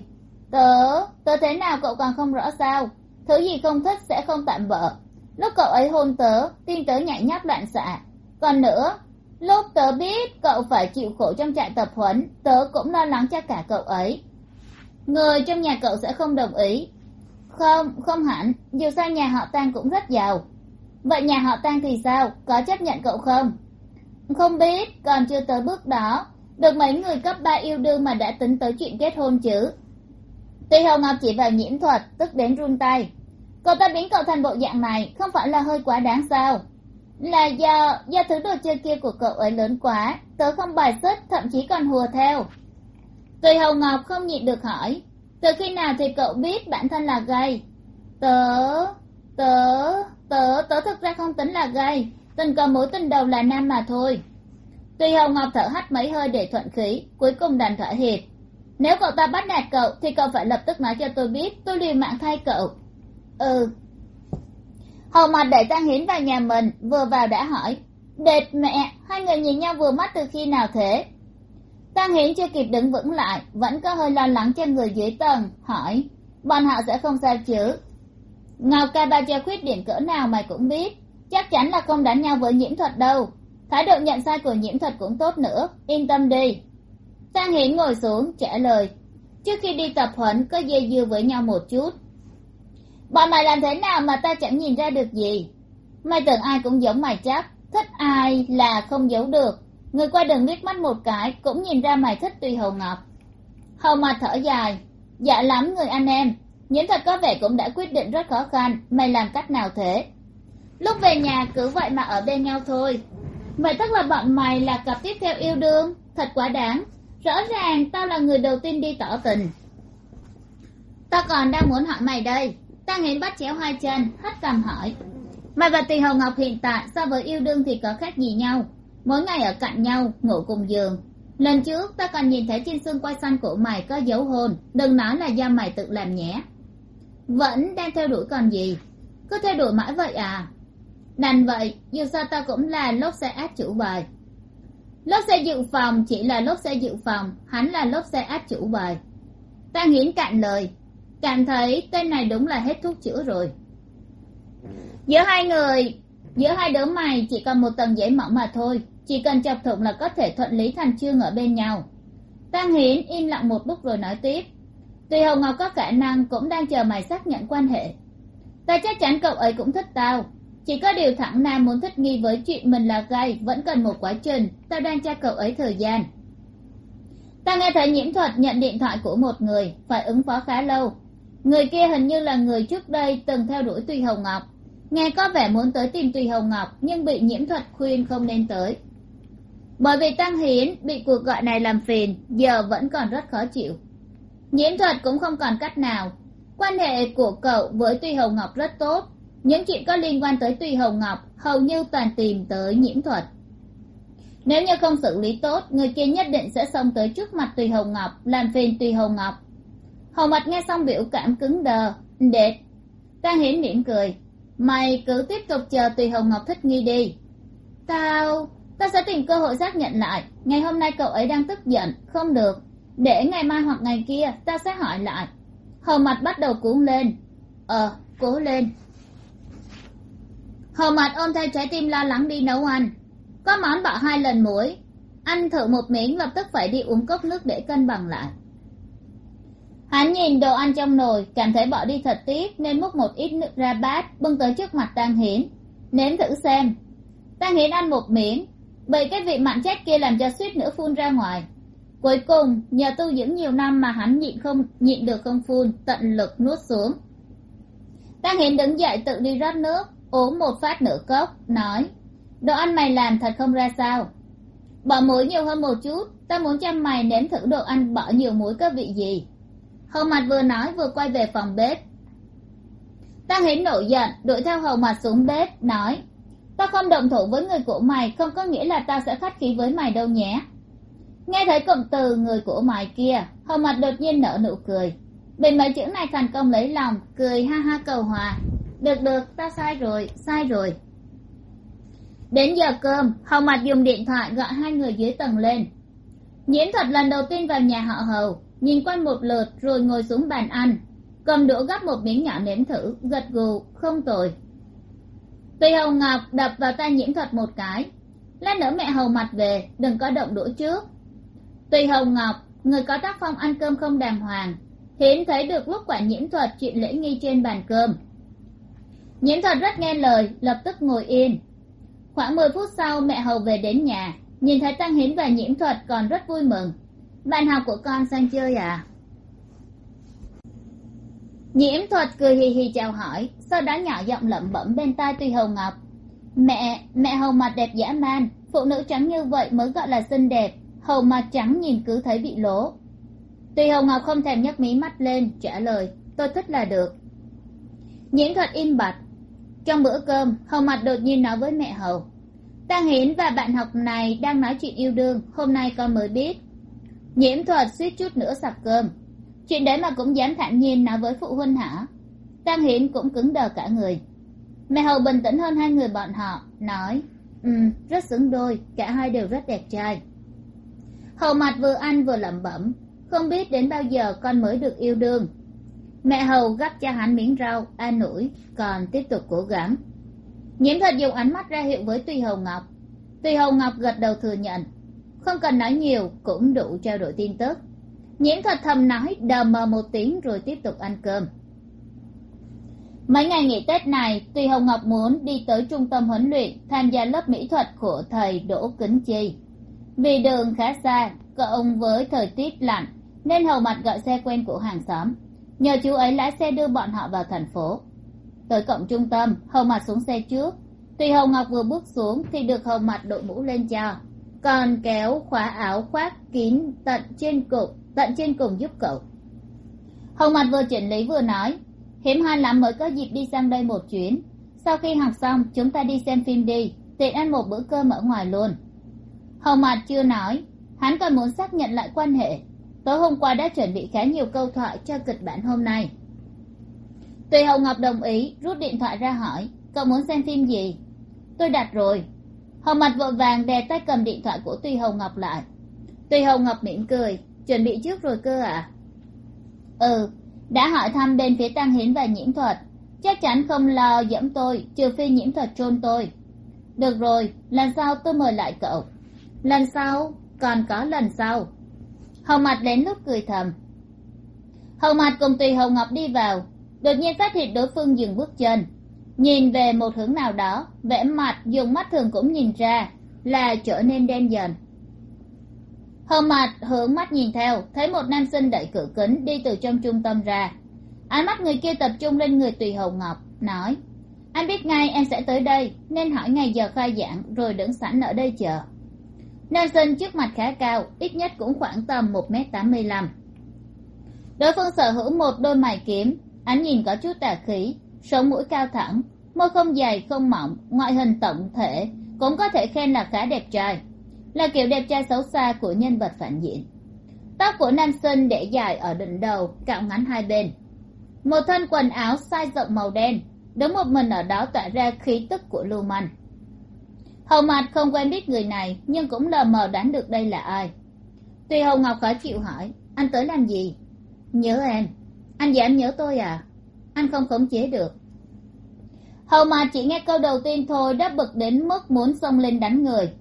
tớ tớ thế nào cậu còn không rõ sao? Thứ gì không thích sẽ không tạm bỡ lúc cậu ấy hôn tớ tin tớ nhảy nhác loạn xạ. Còn nữa, lúc tớ biết cậu phải chịu khổ trong trại tập huấn, tớ cũng lo lắng cho cả cậu ấy. Người trong nhà cậu sẽ không đồng ý. Không không hẳn, dù sao nhà họ tan cũng rất giàu vậy nhà họ tang thì sao? Có chấp nhận cậu không? Không biết, còn chưa tới bước đó. Được mấy người cấp ba yêu đương mà đã tính tới chuyện kết hôn chứ? Tuy hồng ngọc chỉ vào nhiễm thuật, tức đến run tay. Cậu ta biến cậu thành bộ dạng này, không phải là hơi quá đáng sao? Là do do thứ đồ chơi kia của cậu ấy lớn quá, tớ không bài xích, thậm chí còn hùa theo. Tùy hồng ngọc không nhịn được hỏi, từ khi nào thì cậu biết bản thân là gay? Tớ tớ tớ tớ thực ra không tính là gay. Tình cờ mối tình đầu là nam mà thôi. Tuy hồng ngọc thở hắt mấy hơi để thuận khí, cuối cùng đành thỏa hiệp. Nếu cậu ta bắt nạt cậu, thì cậu phải lập tức nói cho tôi biết, tôi liều mạng thay cậu. Ừ. Hầu mặt để tăng hiến vào nhà mình, vừa vào đã hỏi, đệt mẹ, hai người nhìn nhau vừa mắt từ khi nào thế? Tăng hiến chưa kịp đứng vững lại, vẫn có hơi lo lắng cho người dưới tầng, hỏi, bọn họ sẽ không sao chứ? Ngọc ca ba che khuyết điểm cỡ nào mày cũng biết. Chắc chắn là không đánh nhau với nhiễm thuật đâu. Thái độ nhận sai của nhiễm thuật cũng tốt nữa. Yên tâm đi. Sang hiến ngồi xuống, trả lời. Trước khi đi tập huấn, có dây dưa với nhau một chút. Bọn mày làm thế nào mà ta chẳng nhìn ra được gì? Mày tưởng ai cũng giống mày chắc. Thích ai là không giấu được. Người qua đường liếc mắt một cái cũng nhìn ra mày thích tùy hầu ngọc. Hầu mặt thở dài. Dạ lắm người anh em nhiễm thật có vẻ cũng đã quyết định rất khó khăn, mày làm cách nào thế? Lúc về nhà cứ vậy mà ở bên nhau thôi. Vậy tức là bọn mày là cặp tiếp theo yêu đương? Thật quá đáng. Rõ ràng tao là người đầu tiên đi tỏ tình. Tao còn đang muốn hỏi mày đây. Ta nghĩ bắt chéo hai chân hất cằm hỏi. Mày và tỳ hồng ngọc hiện tại so với yêu đương thì có khác gì nhau? Mỗi ngày ở cạnh nhau, ngủ cùng giường. Lần trước ta còn nhìn thấy trên xương quai xanh của mày có dấu hôn. Đừng nói là do mày tự làm nhé vẫn đang theo đuổi còn gì? Cứ theo đuổi mãi vậy à? Đành vậy dù sao ta cũng là lốp xe át chủ bài. Lốp xe dự phòng chỉ là lốp xe dự phòng, hắn là lốp xe át chủ bài. Ta nghiến cạn lời, cảm thấy tên này đúng là hết thuốc chữa rồi. Giữa hai người, giữa hai đứa mày chỉ còn một tầng giấy mỏng mà thôi, chỉ cần chọc thủng là có thể thuận lý thành chương ở bên nhau. Tang hiến im lặng một lúc rồi nói tiếp tuy hồng ngọc có khả năng cũng đang chờ mày xác nhận quan hệ. Ta chắc chắn cậu ấy cũng thích tao. Chỉ có điều thẳng nam muốn thích nghi với chuyện mình là gay vẫn cần một quá trình. Tao đang cho cậu ấy thời gian. Ta nghe thấy nhiễm thuật nhận điện thoại của một người, phải ứng phó khá lâu. Người kia hình như là người trước đây từng theo đuổi tùy hồng ngọc. Nghe có vẻ muốn tới tìm tùy hồng ngọc, nhưng bị nhiễm thuật khuyên không nên tới. Bởi vì tăng hiến bị cuộc gọi này làm phiền, giờ vẫn còn rất khó chịu nhiễm thuật cũng không còn cách nào. Quan hệ của cậu với Tuy hồng ngọc rất tốt. Những chuyện có liên quan tới Tuy hồng ngọc hầu như toàn tìm tới nhiễm thuật. Nếu như không xử lý tốt, người kia nhất định sẽ xông tới trước mặt tùy hồng ngọc, làm phiền tùy hồng ngọc. Hầu mặt nghe xong biểu cảm cứng đờ đệt tăng hiến mỉm cười, mày cứ tiếp tục chờ tùy hồng ngọc thích nghi đi. Tao ta sẽ tìm cơ hội xác nhận lại. Ngày hôm nay cậu ấy đang tức giận. Không được để ngày mai hoặc ngày kia, ta sẽ hỏi lại. Hầu mặt bắt đầu cuốn lên. Ờ cố lên. Hầu mặt ôm theo trái tim lo lắng đi nấu ăn. Có món bỏ hai lần muối. Ăn thử một miếng, lập tức phải đi uống cốc nước để cân bằng lại. Hắn nhìn đồ ăn trong nồi, cảm thấy bỏ đi thật tiếc, nên múc một ít nước ra bát, bưng tới trước mặt tang hiến. Nếm thử xem. Tang hiến ăn một miếng. Bởi cái vị mặn chết kia làm cho suýt nữa phun ra ngoài cuối cùng, nhờ tu dưỡng nhiều năm mà hắn nhịn không, nhịn được không phun, tận lực nuốt xuống. Tăng hiến đứng dậy tự đi rót nước, uống một phát nửa cốc, nói, đồ ăn mày làm thật không ra sao? Bỏ muối nhiều hơn một chút, ta muốn cho mày nếm thử đồ ăn bỏ nhiều muối có vị gì. Hầu mặt vừa nói vừa quay về phòng bếp. Tăng hiến nổi giận, đuổi theo hầu mặt xuống bếp, nói, ta không đồng thủ với người của mày, không có nghĩa là ta sẽ khách khí với mày đâu nhé nghe thấy cụm từ người của mày kia, hầu mặt đột nhiên nở nụ cười. Bị mấy chữ này thành công lấy lòng, cười ha ha cầu hòa. Được được, ta sai rồi sai rồi. Đến giờ cơm, hầu mặt dùng điện thoại gọi hai người dưới tầng lên. Nhiễm thuật lần đầu tiên vào nhà họ hầu, nhìn quanh một lượt rồi ngồi xuống bàn ăn. Cầm đũa gắp một miếng nhỏ nếm thử, gật gù, không tồi. Tùy hầu ngọc đập vào tay nhiễm thuật một cái. Lát nữa mẹ hầu mặt về, đừng có động đũa trước tùy Hồng ngọc, người có tác phong ăn cơm không đàng hoàng, hiếm thấy được lúc quả nhiễm thuật chuyện lễ nghi trên bàn cơm. Nhiễm thuật rất nghe lời, lập tức ngồi yên. Khoảng mười phút sau, mẹ hầu về đến nhà, nhìn thấy tăng hiến và nhiễm thuật còn rất vui mừng. Bạn học của con sang chơi à nhiễm thuật cười hì hì chào hỏi, sau đó nhỏ giọng lẩm bẩm bên tai tuy hầu ngọc. Mẹ mẹ hầu mặt đẹp dã man, phụ nữ trắng như vậy mới gọi là xinh đẹp hầu mặt trắng nhìn cứ thấy bị lố tuy hầu ngọc không thèm nhấc mí mắt lên, trả lời, tôi thích là được. Nhiễm thuật im bặt. Trong bữa cơm, hầu mặt đột nhiên nói với mẹ hầu, "Tang hiến và bạn học này đang nói chuyện yêu đương, hôm nay con mới biết. Nhiễm thuật suýt chút nữa sặc cơm. Chuyện đấy mà cũng dám thản nhiên nói với phụ huynh hả? Tang hiến cũng cứng đờ cả người. Mẹ hầu bình tĩnh hơn hai người bọn họ, nói ừ rất xứng đôi, cả hai đều rất đẹp trai hầu mặt vừa ăn vừa lẩm bẩm, không biết đến bao giờ con mới được yêu đương. Mẹ hầu gắp cho hắn miếng rau, an ủi, còn tiếp tục cố gắng. Nhiễm thật dùng ánh mắt ra hiệu với tùy hầu ngọc. Tùy hầu ngọc gật đầu thừa nhận, không cần nói nhiều, cũng đủ trao đổi tin tức. Nhiễm thật thầm nói, đờ mờ một tiếng rồi tiếp tục ăn cơm. Mấy ngày nghỉ tết này tùy hồng ngọc muốn đi tới trung tâm huấn luyện, tham gia lớp mỹ thuật của thầy đỗ kính chi vì đường khá xa cộng với thời tiết lạnh, nên hầu mặt gọi xe quen của hàng xóm. Nhờ chú ấy lái xe đưa bọn họ vào thành phố. Tới cổng trung tâm hầu mặt xuống xe trước. Tuy hầu ngọc vừa bước xuống thì được hầu mặt đội mũ lên cho, còn kéo khóa áo khoác kín tận trên cục, tận trên cùng giúp cậu. Hầu mặt vừa chỉnh lý vừa nói, hiếm hoi lắm mới có dịp đi sang đây một chuyến. Sau khi học xong, chúng ta đi xem phim đi. Tiện ăn một bữa cơm ở ngoài luôn hầu mặt chưa nói. Hắn còn muốn xác nhận lại quan hệ. Tối hôm qua đã chuẩn bị khá nhiều câu thoại cho kịch bản hôm nay. Tùy hầu ngọc đồng ý, rút điện thoại ra hỏi, cậu muốn xem phim gì? Tôi đặt rồi. Hầu mặt vội vàng đè tay cầm điện thoại của tùy hầu ngọc lại. Tùy hầu ngọc mỉm cười, chuẩn bị trước rồi cơ à ừ đã hỏi thăm bên phía tăng hiến và nhiễm thuật. Chắc chắn không lo dẫm tôi, trừ phi nhiễm thuật trôn tôi. Được rồi, lần sau tôi mời lại cậu lần sau, còn có lần sau. Hầu mặt đến lúc cười thầm. Hầu mặt cùng tùy hầu ngọc đi vào, đột nhiên phát hiện đối phương dừng bước chân. Nhìn về một hướng nào đó, vẻ mặt, dùng mắt thường cũng nhìn ra là trở nên đen dần. Hầu mặt hướng mắt nhìn theo, thấy một nam sinh đẩy cửa kính đi từ trong trung tâm ra. Ánh mắt người kia tập trung lên người tùy hầu ngọc, nói, anh biết ngay em sẽ tới đây, nên hỏi ngày giờ khai giảng, rồi đứng sẵn ở đây chờ nam sinh trước mặt khá cao, ít nhất cũng khoảng tầm một m tám mươi lăm. Đối phương sở hữu một đôi mày kiếm, ánh nhìn có chút tà khí, sống mũi cao thẳng, môi không dày, không mỏng, ngoại hình tổng thể, cũng có thể khen là khá đẹp trai, là kiểu đẹp trai xấu xa của nhân vật phản diện. Tóc của nam sinh để dài ở đỉnh đầu, cạo ngắn hai bên. Một thân quần áo size rộng màu đen, đứng một mình ở đó tỏa ra khí tức của lưu manh hầu mặt không quen biết người này, nhưng cũng lờ mờ đoán được đây là ai. Tuy hầu ngọc khó chịu hỏi, anh tới làm gì? Nhớ em. Anh dám nhớ tôi à? Anh không khống chế được. Hầu mặt chỉ nghe câu đầu tiên thôi đã bực đến mức muốn xông lên đánh người.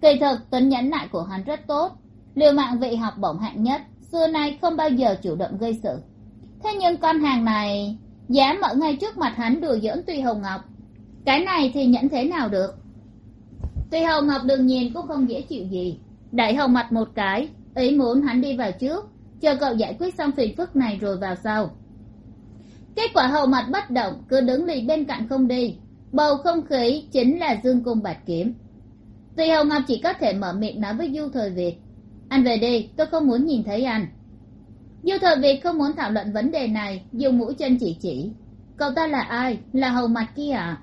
Kỳ thực tính nhẫn nại của hắn rất tốt. Liều mạng vị học bổng hạng nhất, xưa nay không bao giờ chủ động gây sự. Thế nhưng con hàng này, dám ở ngay trước mặt hắn đùa giỡn tuy hồng ngọc. Cái này thì nhẫn thế nào được? Tuy hồng ngọc đường nhìn cũng không dễ chịu gì. Đẩy hồng mặt một cái, ý muốn hắn đi vào trước, chờ cậu giải quyết xong phiền phức này rồi vào sau. Kết quả hầu mặt bất động, cứ đứng lì bên cạnh không đi. Bầu không khí chính là dương cung bạch kiếm tuy hồng ngọc chỉ có thể mở miệng nói với du thời việt, anh về đi, tôi không muốn nhìn thấy anh. Du thời việt không muốn thảo luận vấn đề này, dùng mũi chân chỉ chỉ, cậu ta là ai? Là hầu mặt kia à?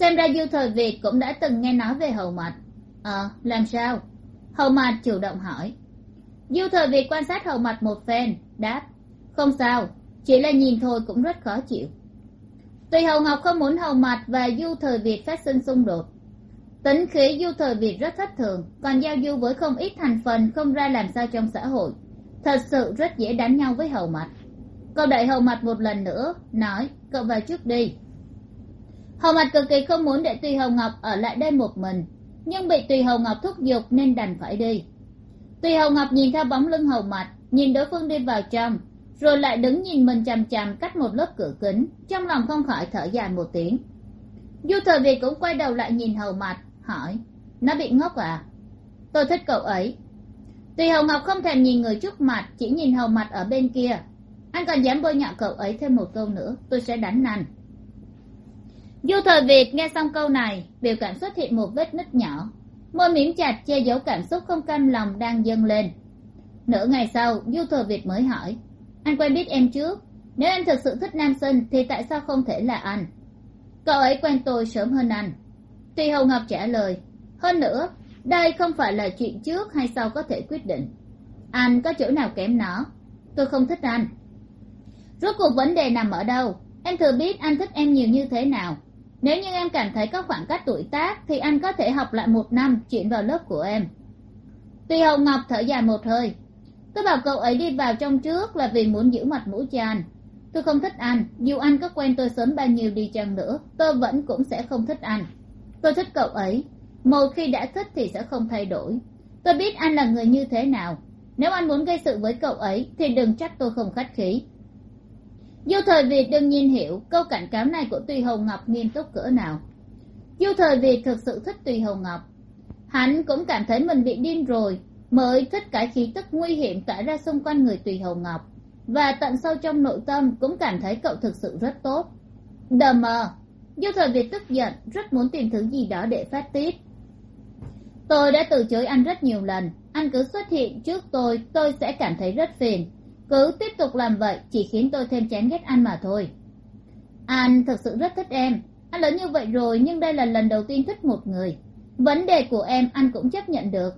Xem ra du thời việt cũng đã từng nghe nói về hầu mặt ờ làm sao? Hầu mặt chủ động hỏi. Du thời việt quan sát hầu mặt một phen, đáp, không sao, chỉ là nhìn thôi cũng rất khó chịu. Tùy hầu ngọc không muốn hầu mặt và du thời việt phát sinh xung đột, tính khí du thời việt rất thất thường, còn giao du với không ít thành phần không ra làm sao trong xã hội, thật sự rất dễ đánh nhau với hầu mặt cậu đẩy hầu mặt một lần nữa, nói, cậu vào trước đi hầu mặt cực kỳ không muốn để tùy hầu ngọc ở lại đây một mình, nhưng bị tùy hầu ngọc thúc giục nên đành phải đi. Tùy hầu ngọc nhìn theo bóng lưng hầu mặt, nhìn đối phương đi vào trong, rồi lại đứng nhìn mình chằm chằm cách một lớp cửa kính, trong lòng không khỏi thở dài một tiếng. Du thời việt cũng quay đầu lại nhìn hầu mặt, hỏi, nó bị ngốc à? Tôi thích cậu ấy. Tùy hầu ngọc không thèm nhìn người trước mặt, chỉ nhìn hầu mặt ở bên kia. Anh còn dám bôi nhọ cậu ấy thêm một câu nữa, tôi sẽ đánh nành du thời việt nghe xong câu này, biểu cảm xuất hiện một vết nứt nhỏ. Môi mím chặt che giấu cảm xúc không cam lòng đang dâng lên. Nửa ngày sau du thời việt mới hỏi, anh quen biết em trước? Nếu em thực sự thích nam sinh, thì tại sao không thể là anh? Cậu ấy quen tôi sớm hơn anh. Tuy hồng ngọc trả lời, hơn nữa, đây không phải là chuyện trước hay sau có thể quyết định. Anh có chỗ nào kém nó? Tôi không thích anh. Rốt cuộc vấn đề nằm ở đâu? Em thừa biết anh thích em nhiều như thế nào nếu như em cảm thấy có khoảng cách tuổi tác, thì anh có thể học lại một năm, chuyển vào lớp của em. Tuy hồng ngọc thở dài một hơi. Tôi bảo cậu ấy đi vào trong trước là vì muốn giữ mặt mũi cho anh. Tôi không thích anh. Dù anh có quen tôi sớm bao nhiêu đi chăng nữa, tôi vẫn cũng sẽ không thích anh. Tôi thích cậu ấy. Một khi đã thích thì sẽ không thay đổi. Tôi biết anh là người như thế nào. Nếu anh muốn gây sự với cậu ấy, thì đừng trách tôi không khách khí du thời việt đương nhiên hiểu câu cảnh cáo này của tùy hồng ngọc nghiêm túc cỡ nào. Du thời việt thực sự thích tùy hồng ngọc, hắn cũng cảm thấy mình bị điên rồi mới thích cái khí tức nguy hiểm tỏa ra xung quanh người tùy hồng ngọc. Và tận sâu trong nội tâm cũng cảm thấy cậu thực sự rất tốt. Đờ mờ du thời việt tức giận, rất muốn tìm thứ gì đó để phát tiết. Tôi đã từ chối anh rất nhiều lần. Anh cứ xuất hiện trước tôi tôi sẽ cảm thấy rất phiền cứ tiếp tục làm vậy chỉ khiến tôi thêm chán ghét anh mà thôi. Anh thực sự rất thích em. Anh lớn như vậy rồi nhưng đây là lần đầu tiên thích một người. Vấn đề của em anh cũng chấp nhận được.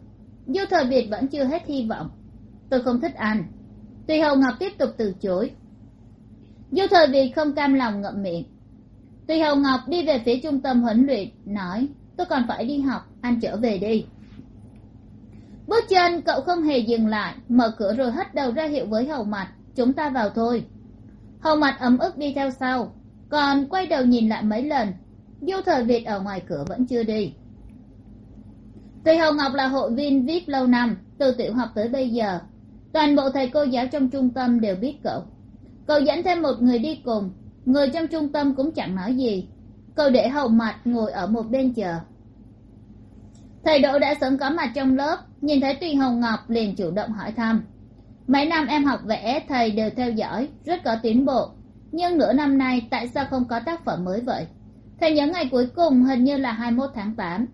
Dù thời việt vẫn chưa hết hy vọng. Tôi không thích anh tùy hầu ngọc tiếp tục từ chối. Dù thời việt không cam lòng ngậm miệng. Tùy hồng ngọc đi về phía trung tâm huấn luyện, nói, tôi còn phải đi học, anh trở về đi bước chân, cậu không hề dừng lại, mở cửa rồi hất đầu ra hiệu với hầu mặt. Chúng ta vào thôi. Hầu mặt ấm ức đi theo sau. Còn quay đầu nhìn lại mấy lần. Du thời việt ở ngoài cửa vẫn chưa đi. Tùy hầu ngọc là hội viên vip lâu năm, từ tiểu học tới bây giờ. Toàn bộ thầy cô giáo trong trung tâm đều biết cậu. Cậu dẫn thêm một người đi cùng. Người trong trung tâm cũng chẳng nói gì. Cậu để hầu mặt ngồi ở một bên chờ thầy đỗ đã sớm có mặt trong lớp, nhìn thấy tuy hồng ngọc liền chủ động hỏi thăm. Mấy năm em học vẽ, thầy đều theo dõi, rất có tiến bộ. Nhưng nửa năm nay, tại sao không có tác phẩm mới vậy? Thầy nhớ ngày cuối cùng hình như là hai mươi một tháng tám.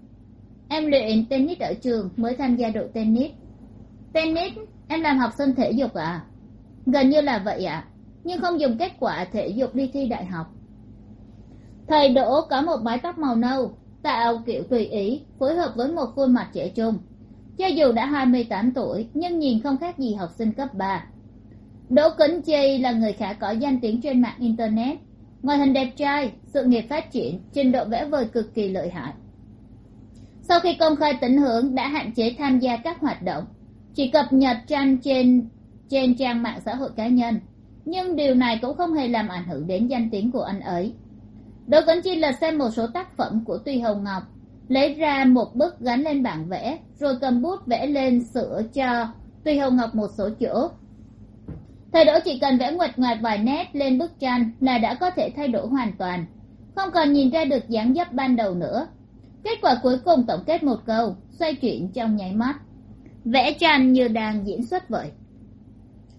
Em luyện tennis ở trường, mới tham gia đội tennis. Tennis? Em làm học sinh thể dục à? Gần như là vậy ạ. À? nhưng không dùng kết quả thể dục đi thi đại học. Thầy đỗ có một mái tóc màu nâu tạo kiểu tùy ý, phối hợp với một khuôn mặt trẻ trung. Cho dù đã hai mươi tám tuổi, nhưng nhìn không khác gì học sinh cấp ba. Đỗ kính chi là người khá có danh tiếng trên mạng internet. Ngoại hình đẹp trai, sự nghiệp phát triển, trình độ vẽ vời cực kỳ lợi hại. Sau khi công khai tính hướng đã hạn chế tham gia các hoạt động. Chỉ cập nhật tranh trên trên trang mạng xã hội cá nhân. Nhưng điều này cũng không hề làm ảnh hưởng đến danh tiếng của anh ấy đỗ cấn chi lật xem một số tác phẩm của tuy hồng ngọc, lấy ra một bức gắn lên bảng vẽ, rồi cầm bút vẽ lên sửa cho tuy hồng ngọc một số chỗ. Thầy đỗ chỉ cần vẽ nguệch ngoạc vài nét lên bức tranh là đã có thể thay đổi hoàn toàn, không còn nhìn ra được dáng dấp ban đầu nữa. Kết quả cuối cùng tổng kết một câu, xoay chuyển trong nháy mắt. Vẽ tranh như đang diễn xuất vậy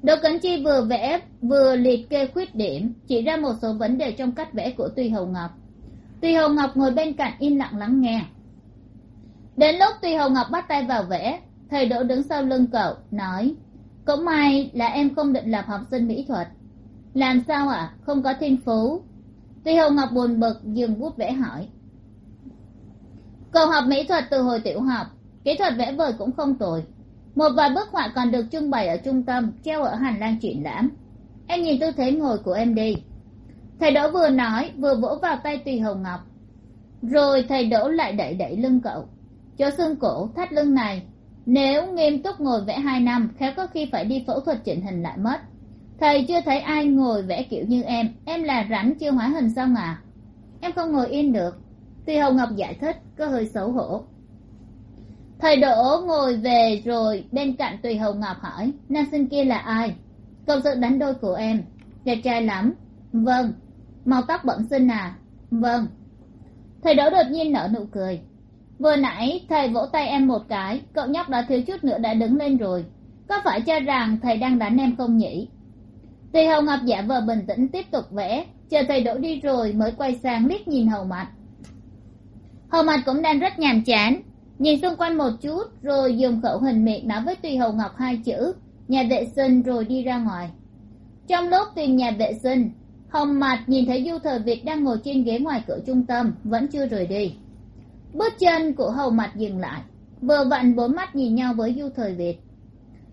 đỗ cấn chi vừa vẽ, vừa liệt kê khuyết điểm, chỉ ra một số vấn đề trong cách vẽ của tuy hồng ngọc. Tuy hồng ngọc ngồi bên cạnh im lặng lắng nghe. Đến lúc tuy hồng ngọc bắt tay vào vẽ, thầy đỗ đứng sau lưng cậu, nói, cũng may là em không định làm học sinh mỹ thuật. Làm sao ạ? Không có thiên phú. Tuy hồng ngọc buồn bực, dừng bút vẽ hỏi. Cậu học mỹ thuật từ hồi tiểu học, kỹ thuật vẽ vời cũng không tồi một vài bức họa còn được trưng bày ở trung tâm, treo ở hành lang triển lãm. Em nhìn tư thế ngồi của em đi. Thầy đỗ vừa nói, vừa vỗ vào tay tùy hồng ngọc. Rồi thầy đỗ lại đẩy đẩy lưng cậu. Chỗ xương cổ, thắt lưng này. Nếu nghiêm túc ngồi vẽ hai năm, khéo có khi phải đi phẫu thuật chỉnh hình lại mất. Thầy chưa thấy ai ngồi vẽ kiểu như em. Em là rảnh chưa hóa hình xong à em không ngồi yên được. Tùy hồng ngọc giải thích, có hơi xấu hổ thầy đỗ ngồi về rồi bên cạnh tùy hầu ngọc hỏi, nam sinh kia là ai? Cậu sự đánh đôi của em. Đẹp trai lắm. Vâng. Màu tóc bẩn xinh à? Vâng. Thầy đỗ đột nhiên nở nụ cười. Vừa nãy thầy vỗ tay em một cái, cậu nhóc đó thiếu chút nữa đã đứng lên rồi. Có phải cho rằng thầy đang đánh em không nhỉ? Tùy hầu ngọc giả vờ bình tĩnh tiếp tục vẽ, chờ thầy đỗ đi rồi mới quay sang liếc nhìn hầu mặt hầu mặt cũng đang rất nhàm chán nhìn xung quanh một chút, rồi dùng khẩu hình miệng nói với tùy hầu ngọc hai chữ, nhà vệ sinh rồi đi ra ngoài. Trong lúc tìm nhà vệ sinh, hồng mặt nhìn thấy du thời việt đang ngồi trên ghế ngoài cửa trung tâm, vẫn chưa rời đi. Bước chân của hầu mặt dừng lại, vừa vặn bốn mắt nhìn nhau với du thời việt.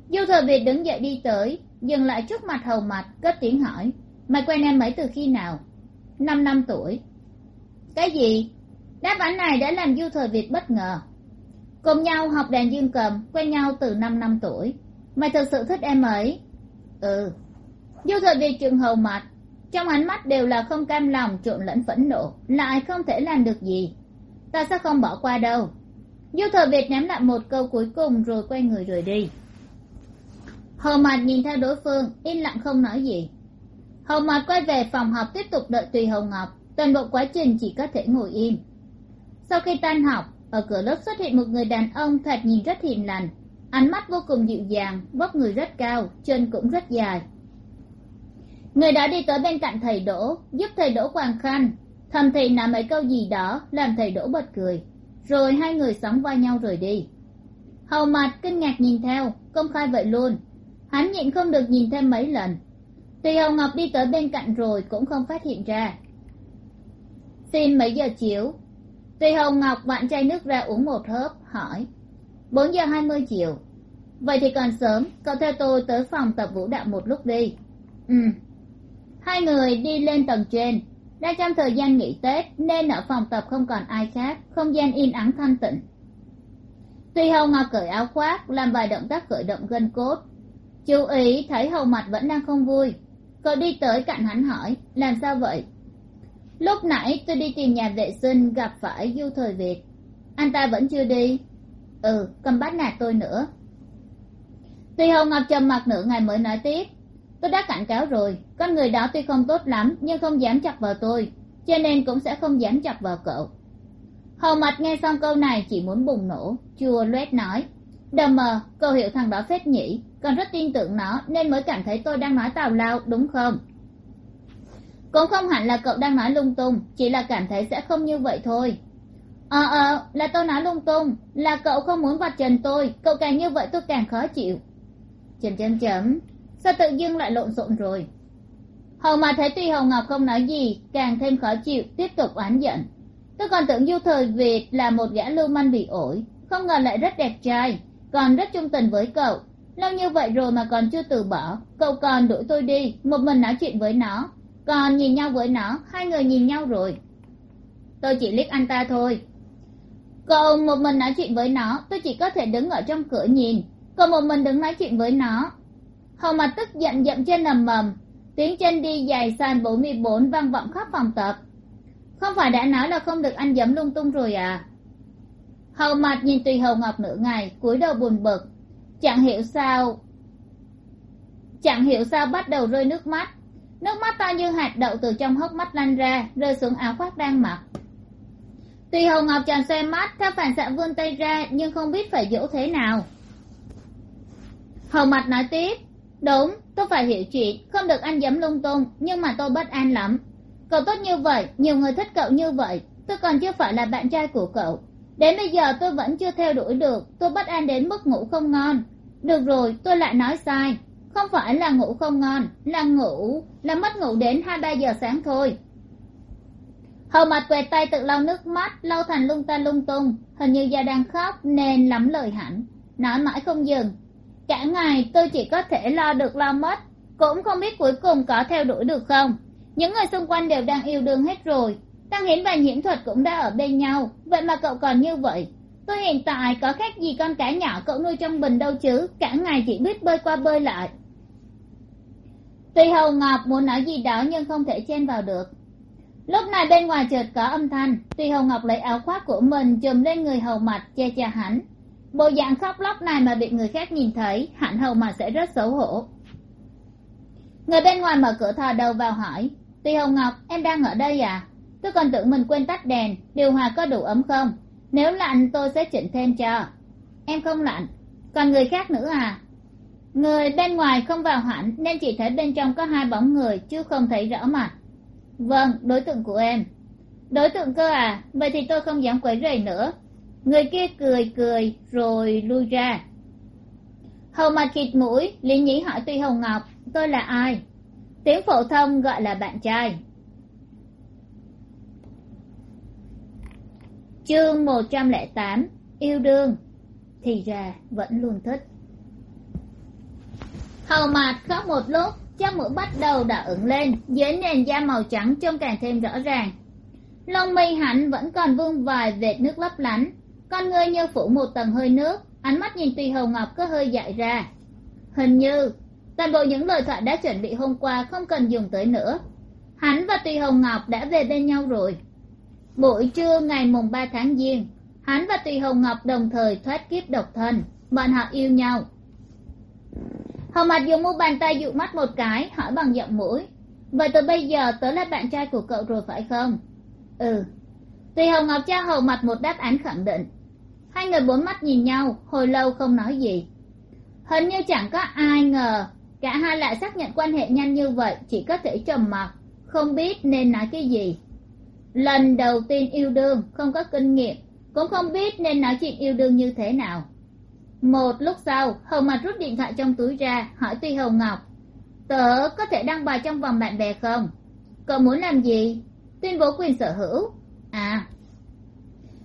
Du thời việt đứng dậy đi tới, dừng lại trước mặt hầu mặt cất tiếng hỏi, mày quen em ấy từ khi nào? Năm năm tuổi. Cái gì? Đáp án này đã làm du thời việt bất ngờ cùng nhau học đàn dương cầm, quen nhau từ năm năm tuổi. Mày thật sự thích em ấy? Ừ. Du thời việt trường hầu mặt trong ánh mắt đều là không cam lòng, trộn lẫn phẫn nộ, lại không thể làm được gì. Ta sẽ không bỏ qua đâu. Du thời việt ném lại một câu cuối cùng rồi quay người rời đi. Hầu mặt nhìn theo đối phương, im lặng không nói gì. Hầu mặt quay về phòng học tiếp tục đợi tùy hầu ngọc. Toàn bộ quá trình chỉ có thể ngồi im. Sau khi tan học ở cửa lớp xuất hiện một người đàn ông thoạt nhìn rất hiền lành. Ánh mắt vô cùng dịu dàng vóc người rất cao, chân cũng rất dài. Người đó đi tới bên cạnh thầy đỗ, giúp thầy đỗ quàng khăn. Thầm thì nói mấy câu gì đó, làm thầy đỗ bật cười. Rồi hai người sóng vai nhau rời đi. Hầu mặt kinh ngạc nhìn theo, công khai vậy luôn. Hắn nhịn không được nhìn thêm mấy lần. Tùy hầu ngọc đi tới bên cạnh rồi cũng không phát hiện ra. Xin mấy giờ chiếu? Tùy Hồng ngọc vặn chai nước ra uống một hớp, hỏi. Bốn giờ hai mươi chiều. Vậy thì còn sớm cậu theo tôi tới phòng tập vũ đạo một lúc đi. Ừ. Hai người đi lên tầng trên. Đang trong thời gian nghỉ tết, nên ở phòng tập không còn ai khác, không gian yên ắng thanh tịnh. Tuy hầu ngọc cởi áo khoác, làm vài động tác khởi động gân cốt. Chú ý, thấy hầu mặt vẫn đang không vui. Cậu đi tới cạnh hắn hỏi, làm sao vậy? Lúc nãy tôi đi tìm nhà vệ sinh, gặp phải du thời việt. Anh ta vẫn chưa đi. Ừ cầm bắt nạt tôi nữa. Tuy hồng ngọc trầm mặt nửa ngày mới nói tiếp, tôi đã cảnh cáo rồi, con người đó tuy không tốt lắm, nhưng không dám chọc vào tôi, cho nên cũng sẽ không dám chọc vào cậu. Hầu mặt nghe xong câu này chỉ muốn bùng nổ, chua loét nói, đờ mờ, cậu hiểu thằng đó phết nhỉ còn rất tin tưởng nó, nên mới cảm thấy tôi đang nói tào lao, đúng không? Cũng không hẳn là cậu đang nói lung tung, chỉ là cảm thấy sẽ không như vậy thôi. Ờ ờ là tôi nói lung tung, là cậu không muốn vạch trần tôi, cậu càng như vậy tôi càng khó chịu. Chấm chấm chấm. Sao tự dưng lại lộn xộn rồi? Hầu mà thấy tuy hầu ngọc không nói gì, càng thêm khó chịu, tiếp tục oán giận. Tôi còn tưởng du thời việt là một gã lưu manh bị ổi, không ngờ lại rất đẹp trai, còn rất trung tình với cậu. Lâu như vậy rồi mà còn chưa từ bỏ, cậu còn đuổi tôi đi, một mình nói chuyện với nó còn nhìn nhau với nó, hai người nhìn nhau rồi. Tôi chỉ liếc anh ta thôi. Cậu một mình nói chuyện với nó, tôi chỉ có thể đứng ở trong cửa nhìn. Cậu một mình đứng nói chuyện với nó. Hầu mặt tức giận dậm chân nầm mầm. Tiếng chân đi dài sàn bốn mươi bốn vang vọng khắp phòng tập. Không phải đã nói là không được ăn dấm lung tung rồi à? Hầu mặt nhìn tùy hầu ngọc nửa ngày, cúi đầu buồn bực. Chẳng hiểu sao, chẳng hiểu sao bắt đầu rơi nước mắt nước mắt to như hạt đậu từ trong hốc mắt lăn ra, rơi xuống áo khoác đang mặc. Tùy Hồng ngọc tròn xoe mắt, theo phản xạ vươn tay ra, nhưng không biết phải dỗ thế nào. Hồng mặt nói tiếp, đúng, tôi phải hiểu chuyện, không được ăn dấm lung tung, nhưng mà tôi bất an lắm. Cậu tốt như vậy, nhiều người thích cậu như vậy, tôi còn chưa phải là bạn trai của cậu. Đến bây giờ tôi vẫn chưa theo đuổi được, tôi bất an đến mức ngủ không ngon. Được rồi, tôi lại nói sai không phải là ngủ không ngon, là ngủ, là mất ngủ đến hai ba giờ sáng thôi. Hầu mặt quẹt tay tự lau nước mắt, lau thành lung ta lung tung, hình như da đang khóc nên lắm lời hẳn. Nói mãi không dừng. Cả ngày tôi chỉ có thể lo được lo mất, cũng không biết cuối cùng có theo đuổi được không. Những người xung quanh đều đang yêu đương hết rồi. Tăng hiến và nhiễm thuật cũng đã ở bên nhau, vậy mà cậu còn như vậy. Tôi hiện tại có khác gì con cá nhỏ cậu nuôi trong bình đâu chứ? Cả ngày chỉ biết bơi qua bơi lại. Tuy hầu ngọc muốn nói gì đó nhưng không thể chen vào được. Lúc này bên ngoài chợt có âm thanh, Tuy hầu ngọc lấy áo khoác của mình chùm lên người hầu mặt, che che hắn. Bộ dạng khóc lóc này mà bị người khác nhìn thấy, hẳn hầu mặt sẽ rất xấu hổ. Người bên ngoài mở cửa thò đầu vào hỏi, Tuy hầu ngọc, em đang ở đây à? Tôi còn tưởng mình quên tắt đèn, điều hòa có đủ ấm không? Nếu lạnh, tôi sẽ chỉnh thêm cho. Em không lạnh. Còn người khác nữa à? Người bên ngoài không vào hẳn, nên chỉ thấy bên trong có hai bóng người, chứ không thấy rõ mặt. Vâng đối tượng của em. Đối tượng cơ à vậy thì tôi không dám quấy rầy nữa. Người kia cười cười, rồi lui ra. Hầu mặt khịt mũi, lý nhĩ hỏi tuy hồng ngọc, tôi là ai? Tiếng phổ thông gọi là bạn trai. Chương một trăm lẻ tám, yêu đương. Thì ra vẫn luôn thích hầu mạt khóc một lúc chiếc mũi bắt đầu đỏ ửng lên dưới nền da màu trắng trông càng thêm rõ ràng. Lông mi hắn vẫn còn vương vài vệt nước lấp lánh, con ngươi như phủ một tầng hơi nước, ánh mắt nhìn tùy hầu ngọc có hơi dại ra. Hình như, toàn bộ những lời thoại đã chuẩn bị hôm qua không cần dùng tới nữa. Hắn và tùy hồng ngọc đã về bên nhau rồi. Buổi trưa ngày mùng ba tháng giêng, hắn và tùy hồng ngọc đồng thời thoát kiếp độc thân, bọn họ yêu nhau. Hầu mặt dùng mu bàn tay dụ mắt một cái, hỏi bằng giọng mũi. Vậy từ bây giờ tớ là bạn trai của cậu rồi phải không? Ừ. Tùy hồng ngọc cho hầu mặt một đáp án khẳng định. Hai người bốn mắt nhìn nhau, hồi lâu không nói gì. Hình như chẳng có ai ngờ, cả hai lại xác nhận quan hệ nhanh như vậy, chỉ có thể trầm mặc, không biết nên nói cái gì. Lần đầu tiên yêu đương, không có kinh nghiệm, cũng không biết nên nói chuyện yêu đương như thế nào một lúc sau hầu mặt rút điện thoại trong túi ra, hỏi tuy hầu ngọc, tớ có thể đăng bài trong vòng bạn bè không? Cậu muốn làm gì? Tuyên bố quyền sở hữu. À.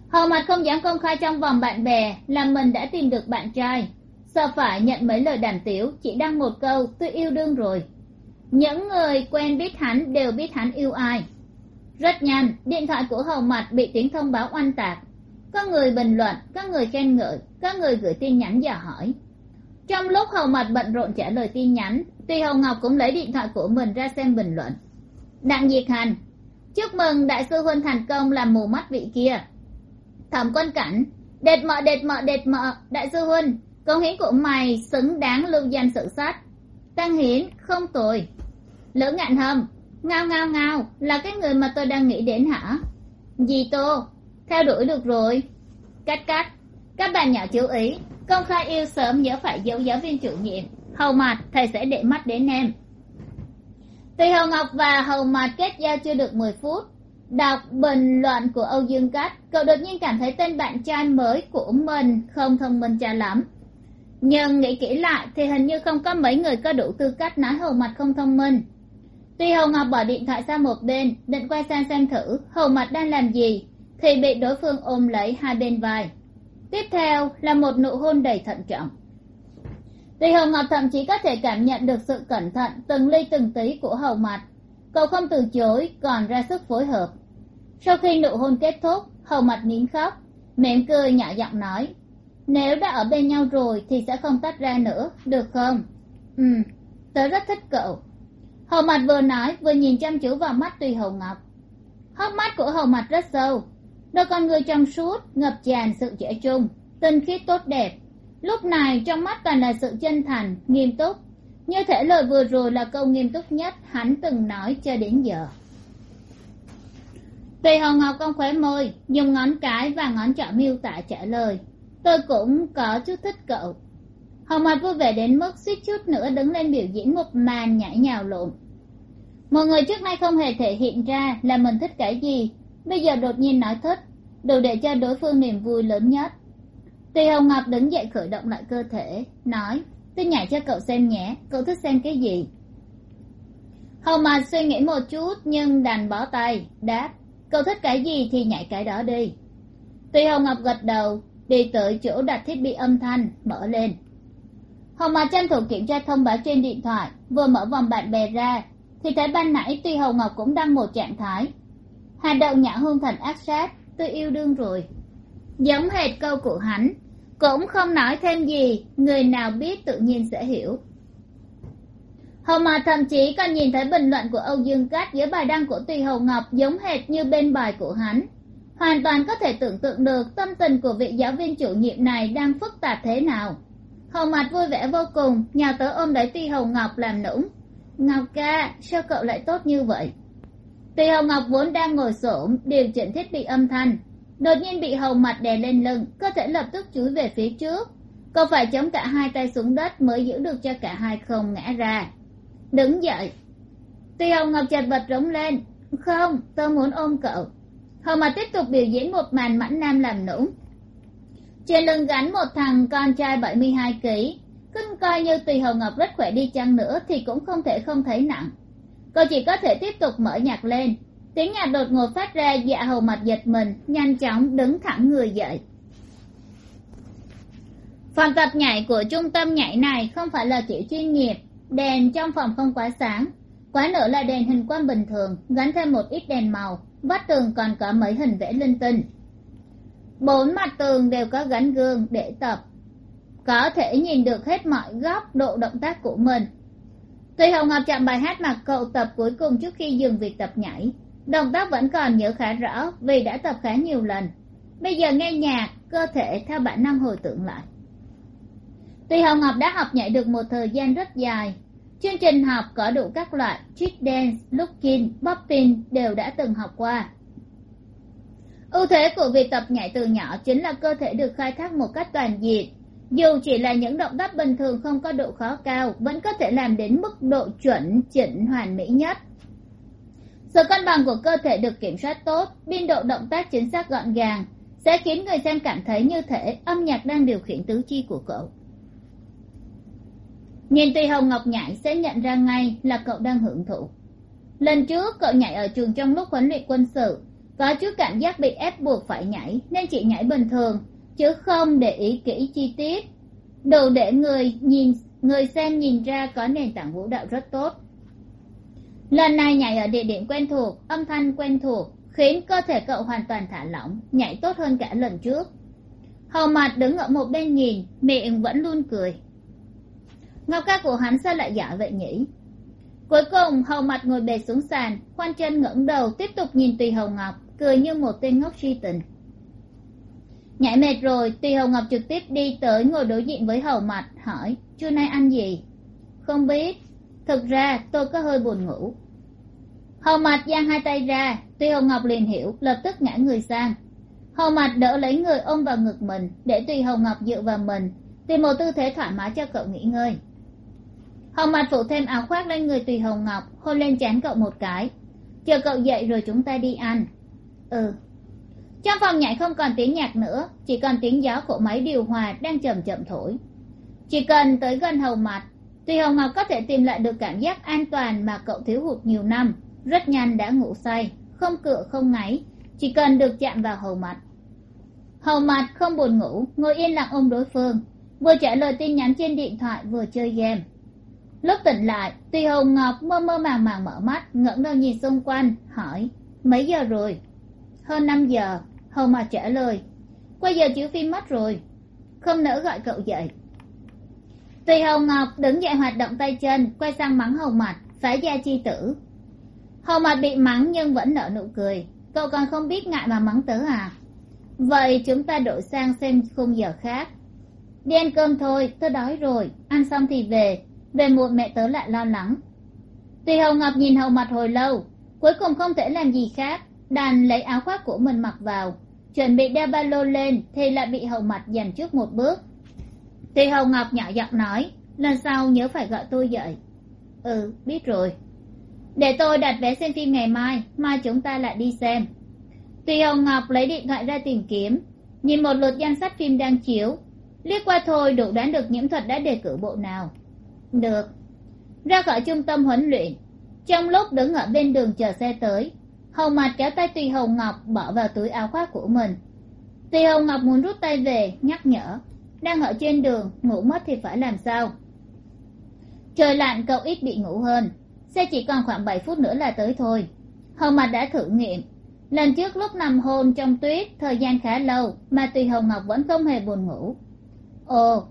Hầu mặt không dám công khai trong vòng bạn bè là mình đã tìm được bạn trai. Sợ phải nhận mấy lời đàm tiếu, chỉ đăng một câu, tôi yêu đương rồi. Những người quen biết hắn đều biết hắn yêu ai. Rất nhanh, điện thoại của hầu mặt bị tiếng thông báo oanh tạc có người bình luận, có người khen ngợi, có người gửi tin nhắn dò hỏi. Trong lúc hầu mặt bận rộn trả lời tin nhắn tuy hầu ngọc cũng lấy điện thoại của mình ra xem bình luận. Đặng diệt hành, chúc mừng đại sư huynh thành công làm mù mắt vị kia. Thẩm quân cảnh, đệt mợ đệt mợ đệt mợ, đại sư huynh công hiến của mày xứng đáng lưu danh sự sát. Tăng hiến không tồi. Lữ ngạn hầm ngao ngao ngao, là cái người mà tôi đang nghĩ đến hả? Dì tô theo đuổi được rồi. Cắt cắt các bạn nhỏ chú ý, công khai yêu sớm nhớ phải giấu giáo viên chủ nhiệm. Hầu mặt, thầy sẽ để mắt đến em. Tùy hầu ngọc và hầu mặt kết giao chưa được mười phút. Đọc bình luận của âu dương cát, cậu đột nhiên cảm thấy tên bạn trai mới của mình không thông minh cho lắm. Nhưng nghĩ kỹ lại thì hình như không có mấy người có đủ tư cách nói hầu mặt không thông minh. Tuy hầu ngọc bỏ điện thoại sang một bên, định quay sang xem thử hầu mặt đang làm gì thì bị đối phương ôm lấy hai bên vai. Tiếp theo là một nụ hôn đầy thận trọng. Tuy Hồng ngọc thậm chí có thể cảm nhận được sự cẩn thận từng ly từng tí của hầu mặt cậu không từ chối, còn ra sức phối hợp. Sau khi nụ hôn kết thúc, hầu mặt nín khóc, mỉm cười nhỏ giọng nói, nếu đã ở bên nhau rồi thì sẽ không tách ra nữa, được không? Ừ tớ rất thích cậu. Hầu mặt vừa nói, vừa nhìn chăm chú vào mắt tùy hầu ngọc. Hốc mắt của hầu mặt rất sâu đôi con người trong suốt, ngập tràn sự trẻ trung, tinh khiết tốt đẹp. Lúc này, trong mắt toàn là sự chân thành, nghiêm túc. Như thể lời vừa rồi là câu nghiêm túc nhất hắn từng nói cho đến giờ. Tùy hồng ngọc con khóe môi, dùng ngón cái và ngón trỏ miêu tả trả lời. Tôi cũng có chút thích cậu. Hồng mặt vui vẻ đến mức suýt chút nữa đứng lên biểu diễn một màn nhảy nhào lộn. Một người trước nay không hề thể hiện ra là mình thích cái gì bây giờ đột nhiên nói thích đủ để cho đối phương niềm vui lớn nhất. Tùy hồng ngọc đứng dậy khởi động lại cơ thể, nói, tôi nhảy cho cậu xem nhé, cậu thích xem cái gì? Hầu mà suy nghĩ một chút nhưng đành bỏ tay, đáp, cậu thích cái gì thì nhảy cái đó đi. Tùy hồng ngọc gật đầu, đi tới chỗ đặt thiết bị âm thanh, mở lên. Hồng mà tranh thủ kiểm tra thông báo trên điện thoại, vừa mở vòng bạn bè ra, thì thấy ban nãy tuy hồng ngọc cũng đăng một trạng thái hạt đậu nhã hương thành ác sát, tôi yêu đương rồi. Giống hệt câu của hắn, cũng không nói thêm gì, người nào biết tự nhiên sẽ hiểu. Hầu mà thậm chí còn nhìn thấy bình luận của âu dương cát dưới bài đăng của tùy hầu ngọc giống hệt như bên bài của hắn. Hoàn toàn có thể tưởng tượng được tâm tình của vị giáo viên chủ nhiệm này đang phức tạp thế nào. Hầu mặt vui vẻ vô cùng, nhào tới ôm lấy Tuy hầu ngọc làm nũng. Ngọc ca, sao cậu lại tốt như vậy? Tùy Hồng ngọc vốn đang ngồi xổm, điều chỉnh thiết bị âm thanh. Đột nhiên bị hầu mặt đè lên lưng, cơ thể lập tức chúi về phía trước. Cậu phải chống cả hai tay xuống đất mới giữ được cho cả hai không ngã ra. Đứng dậy. Tùy Hồng ngọc chật vật rống lên. Không, tôi muốn ôm cậu. Hầu mặt tiếp tục biểu diễn một màn mãnh nam làm nũng. Trên lưng gánh một thằng con trai bảy mươi hai ký. Cứ coi như tùy Hồng ngọc rất khỏe đi chăng nữa thì cũng không thể không thấy nặng cô chỉ có thể tiếp tục mở nhạc lên. Tiếng nhạc đột ngột phát ra dạ hầu mặt giật mình, nhanh chóng đứng thẳng người dậy. Phòng tập nhảy của trung tâm nhảy này không phải là kiểu chuyên nghiệp. Đèn trong phòng không quá sáng. Quá nữa là đèn hình quang bình thường, gắn thêm một ít đèn màu. Vách tường còn có mấy hình vẽ linh tinh. Bốn mặt tường đều có gắn gương để tập. Có thể nhìn được hết mọi góc độ động tác của mình tuy hồng ngọc chọn bài hát mà cậu tập cuối cùng trước khi dừng việc tập nhảy. Động tác vẫn còn nhớ khá rõ vì đã tập khá nhiều lần. Bây giờ nghe nhạc, cơ thể theo bản năng hồi tưởng lại. Tuy hồng ngọc đã học nhảy được một thời gian rất dài. Chương trình học có đủ các loại street dance looking popping đều đã từng học qua. Ưu thế của việc tập nhảy từ nhỏ chính là cơ thể được khai thác một cách toàn diện dù chỉ là những động tác bình thường không có độ khó cao, vẫn có thể làm đến mức độ chuẩn, chỉnh, hoàn mỹ nhất. Sự cân bằng của cơ thể được kiểm soát tốt, biên độ động tác chính xác gọn gàng, sẽ khiến người xem cảm thấy như thể âm nhạc đang điều khiển tứ chi của cậu. Nhìn tùy hồng ngọc nhảy sẽ nhận ra ngay là cậu đang hưởng thụ. Lần trước, cậu nhảy ở trường trong lúc huấn luyện quân sự, có chút cảm giác bị ép buộc phải nhảy, nên chỉ nhảy bình thường chứ không để ý kỹ chi tiết. Đủ để người nhìn, người xem nhìn ra có nền tảng vũ đạo rất tốt. Lần này nhảy ở địa điểm quen thuộc, âm thanh quen thuộc, khiến cơ thể cậu hoàn toàn thả lỏng, nhảy tốt hơn cả lần trước. Hầu mặt đứng ở một bên nhìn, miệng vẫn luôn cười. Ngọc ca của hắn sao lại giả vậy nhỉ? Cuối cùng, hầu mặt ngồi bệt xuống sàn khoan chân ngẩng đầu, tiếp tục nhìn tùy hầu ngọc, cười như một tên ngốc si tình nhảy mệt rồi, tùy hầu ngọc trực tiếp đi tới ngồi đối diện với hầu mặt hỏi, trưa nay ăn gì? Không biết. Thực ra, tôi có hơi buồn ngủ. Hầu mặt giang hai tay ra, tùy hầu ngọc liền hiểu, lập tức ngã người sang. Hầu mặt đỡ lấy người ôm vào ngực mình, để tùy hầu ngọc dựa vào mình, tìm một tư thế thoải mái cho cậu nghỉ ngơi. Hầu mặt phủ thêm áo khoác lên người tùy hầu ngọc, hôn lên chán cậu một cái. Chờ cậu dậy rồi chúng ta đi ăn. Ừ trong phòng nhảy không còn tiếng nhạc nữa, chỉ còn tiếng gió của máy điều hòa đang chậm chậm thổi. Chỉ cần tới gần hầu mặt tuy hồng ngọc có thể tìm lại được cảm giác an toàn mà cậu thiếu hụt nhiều năm. Rất nhanh đã ngủ say, không cựa không ngáy, chỉ cần được chạm vào hầu mặt. Hầu mặt không buồn ngủ, ngồi yên lặng ôm đối phương, vừa trả lời tin nhắn trên điện thoại vừa chơi game. Lúc tỉnh lại, tùy hồng ngọc mơ mơ màng màng mở mắt ngẩng đầu nhìn xung quanh, hỏi, mấy giờ rồi? Hơn năm giờ hầu mặt trả lời, quay giờ chiếu phim mất rồi, không nỡ gọi cậu dậy. Tùy hầu ngọc đứng dậy hoạt động tay chân, quay sang mắng hầu mặt phải gia chi tử. Hầu mặt bị mắng nhưng vẫn nở nụ cười, cậu còn không biết ngại mà mắng tớ à? Vậy chúng ta đổi sang xem khung giờ khác. Đi ăn cơm thôi, tớ đói rồi, ăn xong thì về về muộn mẹ tớ lại lo lắng. Tùy hầu ngọc nhìn hầu mặt hồi lâu, cuối cùng không thể làm gì khác đàn lấy áo khoác của mình mặc vào. Chuẩn bị đeo ba lô lên, thì lại bị hầu mặt dành trước một bước. Thì hầu ngọc nhỏ giọng nói, lần sau nhớ phải gọi tôi dậy. Ừ biết rồi. Để tôi đặt vé xem phim ngày mai mai chúng ta lại đi xem. Tùy hầu ngọc lấy điện thoại ra tìm kiếm, nhìn một lượt danh sách phim đang chiếu. Liếc qua thôi đủ đoán được nhiễm thuật đã đề cử bộ nào. Được. Ra khỏi trung tâm huấn luyện. Trong lúc đứng ở bên đường chờ xe tới hầu mặt kéo tay tùy hầu ngọc bỏ vào túi áo khoác của mình. Tùy hầu ngọc muốn rút tay về, nhắc nhở, đang ở trên đường, ngủ mất thì phải làm sao? Trời lạnh, cậu ít bị ngủ hơn. Xe chỉ còn khoảng bảy phút nữa là tới thôi. Hầu mặt đã thử nghiệm. Lần trước lúc nằm hôn trong tuyết, thời gian khá lâu, mà tùy hồng ngọc vẫn không hề buồn ngủ. Ồ,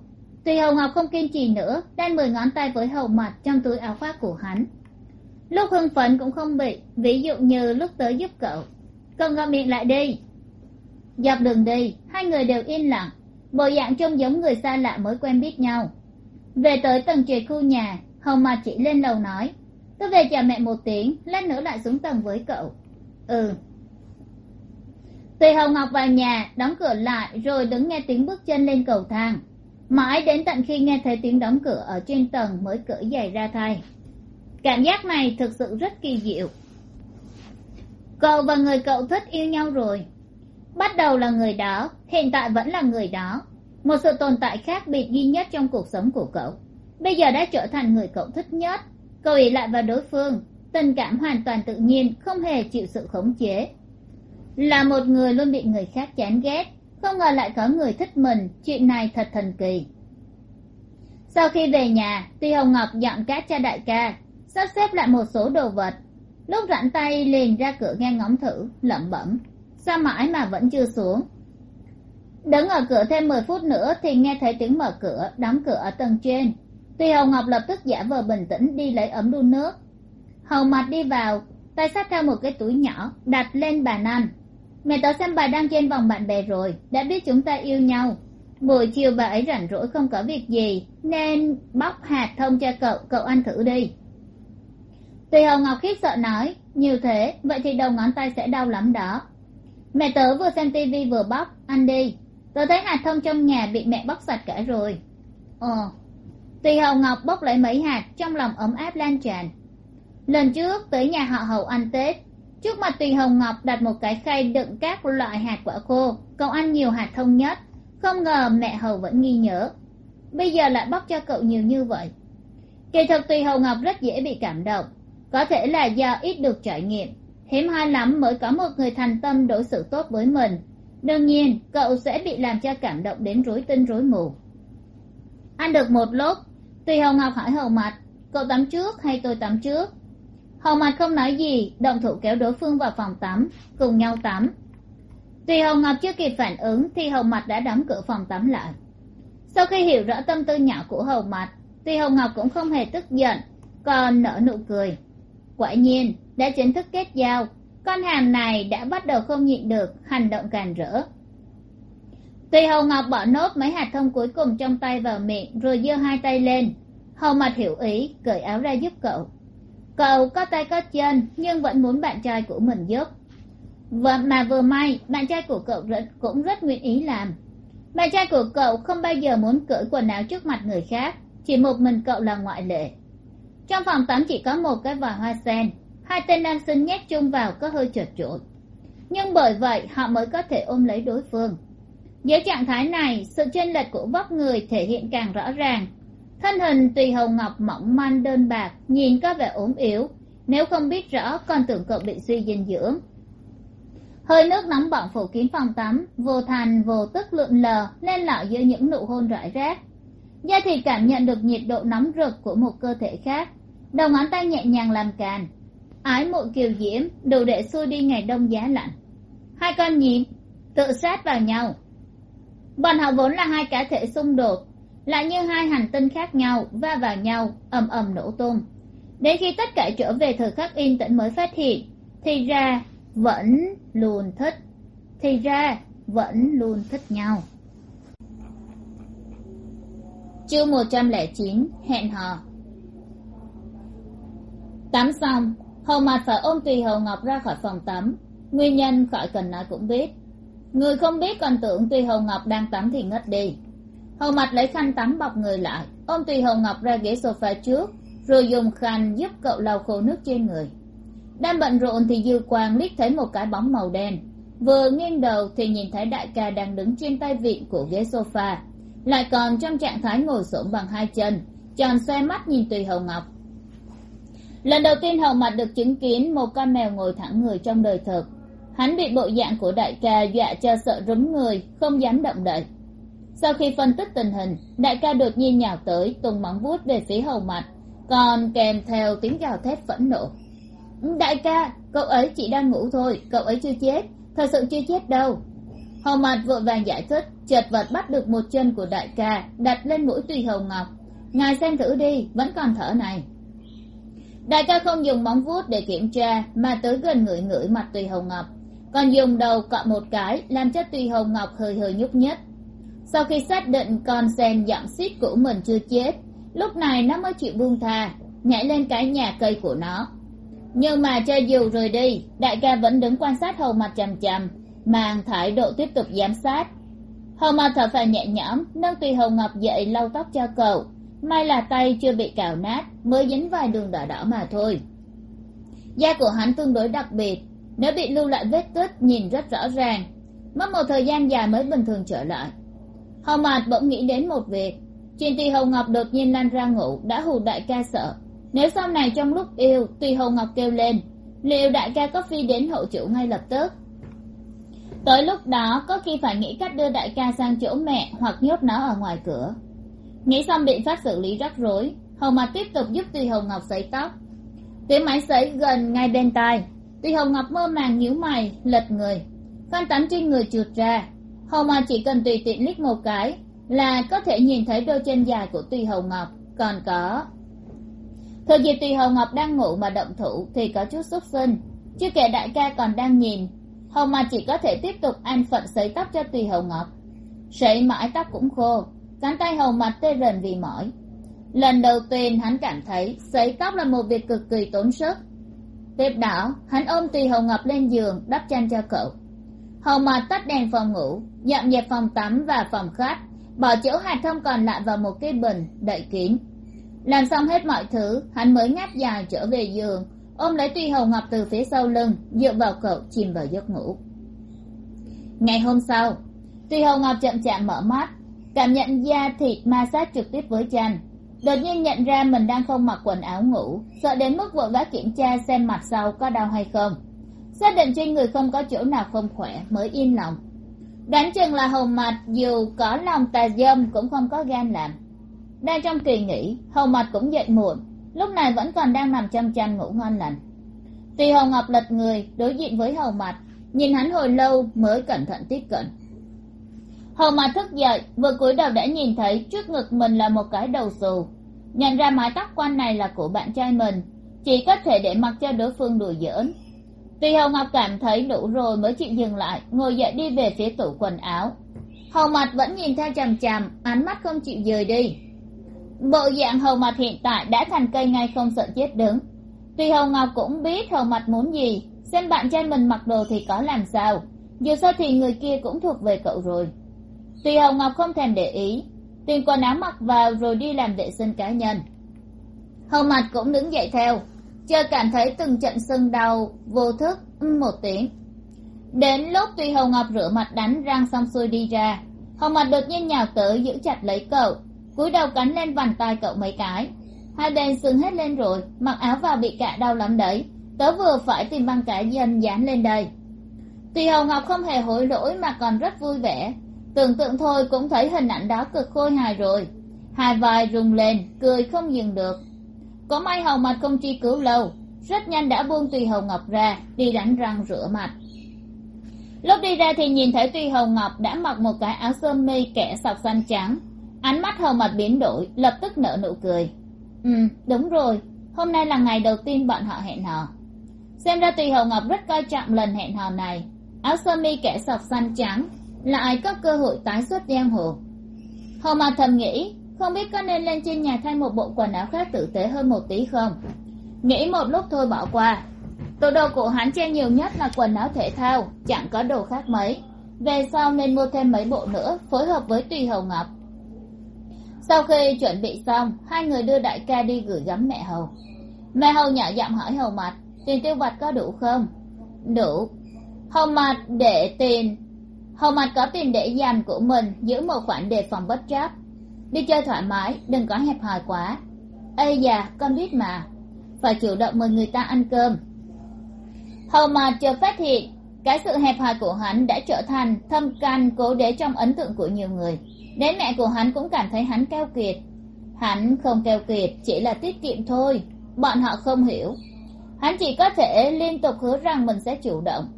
tùy hồng ngọc không kiên trì nữa đang mười ngón tay với hầu mặt trong túi áo khoác của hắn lúc hưng phấn cũng không bị, ví dụ như lúc tới giúp cậu. Cậu ngậm miệng lại đi. Dọc đường đi, hai người đều yên lặng. Bộ dạng trông giống người xa lạ mới quen biết nhau. Về tới tầng trệt khu nhà, hồng mặt chỉ lên lầu nói tôi về chào mẹ một tiếng, lát nữa lại xuống tầng với cậu. Ừ. Tùy hồng ngọc vào nhà, đóng cửa lại rồi đứng nghe tiếng bước chân lên cầu thang. Mãi đến tận khi nghe thấy tiếng đóng cửa ở trên tầng mới cởi giày ra thay cảm giác này thực sự rất kỳ diệu. Cậu và người cậu thích yêu nhau rồi. Bắt đầu là người đó, hiện tại vẫn là người đó. Một sự tồn tại khác biệt duy nhất trong cuộc sống của cậu. Bây giờ đã trở thành người cậu thích nhất. Cậu ỉ lại vào đối phương. Tình cảm hoàn toàn tự nhiên, không hề chịu sự khống chế. Là một người luôn bị người khác chán ghét. Không ngờ lại có người thích mình. Chuyện này thật thần kỳ. Sau khi về nhà, tuy hồng ngọc dọn cát cho đại ca sắp xếp lại một số đồ vật. Lúc rảnh tay liền ra cửa nghe ngóng thử, lẩm bẩm. Sao mãi mà vẫn chưa xuống? Đứng ở cửa thêm mười phút nữa thì nghe thấy tiếng mở cửa, đóng cửa ở tầng trên. Tuy hồng ngọc lập tức giả vờ bình tĩnh đi lấy ấm đun nước. Hầu mặt đi vào, tay xách theo một cái túi nhỏ, đặt lên bàn ăn. Mẹ tớ xem bài đăng trên vòng bạn bè rồi, đã biết chúng ta yêu nhau. Buổi chiều bà ấy rảnh rỗi không có việc gì, nên bóc hạt thông cho cậu cậu ăn thử đi tùy hồng ngọc khiếp sợ nói nhiều thế, vậy thì đầu ngón tay sẽ đau lắm đó. Mẹ tớ vừa xem tivi vừa bóc ăn đi, tớ thấy hạt thông trong nhà bị mẹ bóc sạch cả rồi. Ồ tùy hồng ngọc bóc lấy mấy hạt, trong lòng ấm áp lan tràn. Lần trước tới nhà họ hầu ăn tết, trước mặt tùy hồng ngọc đặt một cái khay đựng các loại hạt quả khô, cậu ăn nhiều hạt thông nhất, không ngờ mẹ hầu vẫn nghi nhớ. Bây giờ lại bóc cho cậu nhiều như vậy. Kỳ thực tùy Hồng ngọc rất dễ bị cảm động có thể là do ít được trải nghiệm. Hiếm hoi lắm mới có một người thành tâm đối xử tốt với mình. Đương nhiên, cậu sẽ bị làm cho cảm động đến rối tinh rối mù. Ăn được một lúc tùy Hồng ngọc hỏi hầu mặt cậu tắm trước hay tôi tắm trước? Hầu mặt không nói gì, động thủ kéo đối phương vào phòng tắm, cùng nhau tắm. Tùy Hồng ngọc chưa kịp phản ứng thì hầu mặt đã đóng cửa phòng tắm lại. Sau khi hiểu rõ tâm tư nhỏ của hầu mặt tùy Hồng ngọc cũng không hề tức giận, còn nở nụ cười quả nhiên đã chính thức kết giao con hàm này đã bắt đầu không nhịn được hành động càn rỡ. Tùy hầu ngọc bỏ nốt mấy hạt thông cuối cùng trong tay vào miệng rồi giơ hai tay lên. Hầu mặt hiểu ý cởi áo ra giúp cậu. Cậu có tay có chân nhưng vẫn muốn bạn trai của mình giúp. Và mà vừa may bạn trai của cậu rất, cũng rất nguyện ý làm. Bạn trai của cậu không bao giờ muốn cởi quần áo trước mặt người khác chỉ một mình cậu là ngoại lệ trong phòng tắm chỉ có một cái vòi hoa sen. Hai tên nam sinh nhét chung vào có hơi chật chội nhưng bởi vậy, họ mới có thể ôm lấy đối phương. Dưới trạng thái này, sự chênh lệch của vóc người thể hiện càng rõ ràng. Thân hình tùy hầu ngọc mỏng manh đơn bạc, nhìn có vẻ ốm yếu. Nếu không biết rõ, còn tưởng cậu bị suy dinh dưỡng. Hơi nước nóng bỏng phủ kín phòng tắm, vô thành vô tức lượn lờ lên lỏi giữa những nụ hôn rải rác. Da thì cảm nhận được nhiệt độ nóng rực của một cơ thể khác đầu ngón tay nhẹ nhàng làm càn. Ái mộ kiều diễm đủ để xua đi ngày đông giá lạnh. Hai con nhím, tự sát vào nhau. Bọn họ vốn là hai cá thể xung đột, lại như hai hành tinh khác nhau, va vào nhau, ầm ầm nổ tung. Đến khi tất cả trở về thời khắc yên tĩnh mới phát hiện, thì ra vẫn luôn thích, thì ra vẫn luôn thích nhau. Chương một trăm lẻ chín, hẹn hò tắm xong, hầu mặt phải ôm tùy hầu ngọc ra khỏi phòng tắm. Nguyên nhân khỏi cần nói cũng biết. Người không biết còn tưởng tùy hầu ngọc đang tắm thì ngất đi. Hầu mặt lấy khăn tắm bọc người lại, ôm tùy hầu ngọc ra ghế sofa trước, rồi dùng khăn giúp cậu lau khô nước trên người. Đang bận rộn thì dư quang liếc thấy một cái bóng màu đen. Vừa nghiêng đầu thì nhìn thấy đại ca đang đứng trên tay vịn của ghế sofa. Lại còn trong trạng thái ngồi xổm bằng hai chân, tròn xoe mắt nhìn tùy hầu ngọc lần đầu tiên hầu mặt được chứng kiến, một con mèo ngồi thẳng người trong đời thực hắn bị bộ dạng của đại ca dọa cho sợ rúm người, không dám động đậy. Sau khi phân tích tình hình, đại ca đột nhiên nhào tới, tung móng vuốt về phía hầu mặt, còn kèm theo tiếng gào thét phẫn nộ. Đại ca, cậu ấy chỉ đang ngủ thôi, cậu ấy chưa chết, thật sự chưa chết đâu. Hầu mặt vội vàng giải thích chật vật bắt được một chân của đại ca, đặt lên mũi tùy hầu ngọc. Ngài xem thử đi, vẫn còn thở này đại ca không dùng móng vuốt để kiểm tra, mà tới gần ngửi ngửi mặt tùy hồng ngọc. Còn dùng đầu cọ một cái, làm cho tùy hồng ngọc hơi hơi nhúc nhích. Sau khi xác định con sen giọng xít của mình chưa chết, lúc này nó mới chịu buông tha, nhảy lên cái nhà cây của nó. Nhưng mà cho dù rời đi, đại ca vẫn đứng quan sát hầu mặt chằm chằm, mang thái độ tiếp tục giám sát. Hầu mặt thở phào nhẹ nhõm, nâng tùy hồng ngọc dậy lau tóc cho cậu may là tay chưa bị cào nát, mới dính vài đường đỏ đỏ mà thôi. Da của hắn tương đối đặc biệt, nếu bị lưu lại vết tích nhìn rất rõ ràng, mất một thời gian dài mới bình thường trở lại. Hầu Mạt bỗng nghĩ đến một việc, chuyện tùy hầu ngọc đột nhiên lan ra ngủ, đã hù đại ca sợ. Nếu sau này trong lúc yêu, tùy hầu ngọc kêu lên, liệu đại ca có phi đến hậu chủ ngay lập tức? Tới lúc đó, có khi phải nghĩ cách đưa đại ca sang chỗ mẹ hoặc nhốt nó ở ngoài cửa nghĩ xong biện pháp xử lý rắc rối hầu mặt tiếp tục giúp tùy Hồng ngọc sấy tóc. Tiếng máy sấy gần ngay bên tai. Tùy Hồng ngọc mơ màng nhíu mày, lật người. Khăn tắm trên người trượt ra. Hầu mặt chỉ cần tùy tiện liếc một cái là có thể nhìn thấy đôi chân dài của tùy Hồng ngọc. Còn có thời dịp tùy Hồng ngọc đang ngủ mà động thủ thì có chút xúc sinh chưa kể đại ca còn đang nhìn hầu mà chỉ có thể tiếp tục an phận sấy tóc cho tùy Hồng ngọc. Sấy mãi tóc cũng khô cánh tay hầu mặt tê rần vì mỏi. Lần đầu tiên hắn cảm thấy sấy tóc là một việc cực kỳ tốn sức. Tiếp đó, hắn ôm tùy hầu ngọc lên giường, đắp chăn cho cậu. Hầu mặt tắt đèn phòng ngủ, dọn dẹp phòng tắm và phòng khách, bỏ chỗ hạt thông còn lại vào một cái bình, đậy kín. Làm xong hết mọi thứ, hắn mới ngáp dài trở về giường, ôm lấy tuy hầu ngọc từ phía sau lưng, dựa vào cậu chìm vào giấc ngủ. Ngày hôm sau tuy hầu ngọc chậm chạm mở mắt cảm nhận da thịt ma sát trực tiếp với chăn đột nhiên nhận ra mình đang không mặc quần áo ngủ, sợ đến mức vội vã kiểm tra xem mặt sau có đau hay không. Xác định trên người không có chỗ nào không khỏe, mới yên lòng đoán chừng là hầu mặt, dù có lòng tà dâm cũng không có gan làm. Đang trong kỳ nghỉ, hầu mặt cũng dậy muộn, lúc này vẫn còn đang nằm chăm chăm ngủ ngon lành. Tùy hồng ngọc lật người, đối diện với hầu mặt, nhìn hắn hồi lâu mới cẩn thận tiếp cận hầu mà thức dậy, vừa cúi đầu đã nhìn thấy trước ngực mình là một cái đầu xù. Nhận ra mái tóc quan này là của bạn trai mình, chỉ có thể để mặc cho đối phương đùa giỡn. Tuy hầu ngọc cảm thấy đủ rồi mới chịu dừng lại, ngồi dậy đi về phía tủ quần áo. Hầu mặt vẫn nhìn theo chằm chằm, ánh mắt không chịu rời đi. Bộ dạng hầu mặt hiện tại đã thành cây ngay không sợ chết đứng. Tuy hầu ngọc cũng biết hầu mặt muốn gì, xem bạn trai mình mặc đồ thì có làm sao. Dù sao thì người kia cũng thuộc về cậu rồi tuy Hồng ngọc không thèm để ý tìm quần áo mặc vào rồi đi làm vệ sinh cá nhân. Hồng mặt cũng đứng dậy theo chờ cảm thấy từng trận sưng đau, vô thức một tiếng. Đến lúc tuy Hồng ngọc rửa mặt đánh răng xong xuôi đi ra Hồng mặt đột nhiên nhào tới giữ chặt lấy cậu, cúi đầu cắn lên vành tay cậu mấy cái. Hai bên sưng hết lên rồi, mặc áo vào bị cạ đau lắm đấy, tớ vừa phải tìm băng cả dân dán lên đây. Tuy Hồng ngọc không hề hối lỗi mà còn rất vui vẻ tưởng tượng thôi cũng thấy hình ảnh đó cực khôi hài rồi. Hai vai rùng lên, cười không dừng được. Có may hầu mặt không truy cứu lâu, rất nhanh đã buông tùy hầu ngọc ra, đi đánh răng rửa mặt. Lúc đi ra thì nhìn thấy tùy hầu ngọc đã mặc một cái áo sơ mi kẻ sọc xanh trắng. Ánh mắt hầu mặt biến đổi, lập tức nở nụ cười. Ừ đúng rồi, hôm nay là ngày đầu tiên bọn họ hẹn hò. Xem ra tùy hầu ngọc rất coi trọng lần hẹn hò này. Áo sơ mi kẻ sọc xanh trắng lại có cơ hội tái xuất giang hồ hồ mà thầm nghĩ, không biết có nên lên trên nhà thay một bộ quần áo khác tử tế hơn một tí không? Nghĩ một lúc thôi bỏ qua. Tủ đồ của hắn che nhiều nhất là quần áo thể thao, chẳng có đồ khác mấy. Về sau nên mua thêm mấy bộ nữa, phối hợp với tùy hầu ngọc. Sau khi chuẩn bị xong, hai người đưa đại ca đi gửi gắm mẹ hầu mẹ hầu nhỏ giọng hỏi hầu mặt tiền tiêu vặt có đủ không? Đủ. Hầu mặt để tiền hầu mặt có tiền để dành của mình giữ một khoản đề phòng bất chấp đi chơi thoải mái đừng có hẹp hòi quá. Ây già, con biết mà. Phải chủ động mời người ta ăn cơm. Hầu mặt chợt phát hiện cái sự hẹp hòi của hắn đã trở thành thâm căn cố đế trong ấn tượng của nhiều người. Đến mẹ của hắn cũng cảm thấy hắn keo kiệt. Hắn không keo kiệt chỉ là tiết kiệm thôi. Bọn họ không hiểu. Hắn chỉ có thể liên tục hứa rằng mình sẽ chủ động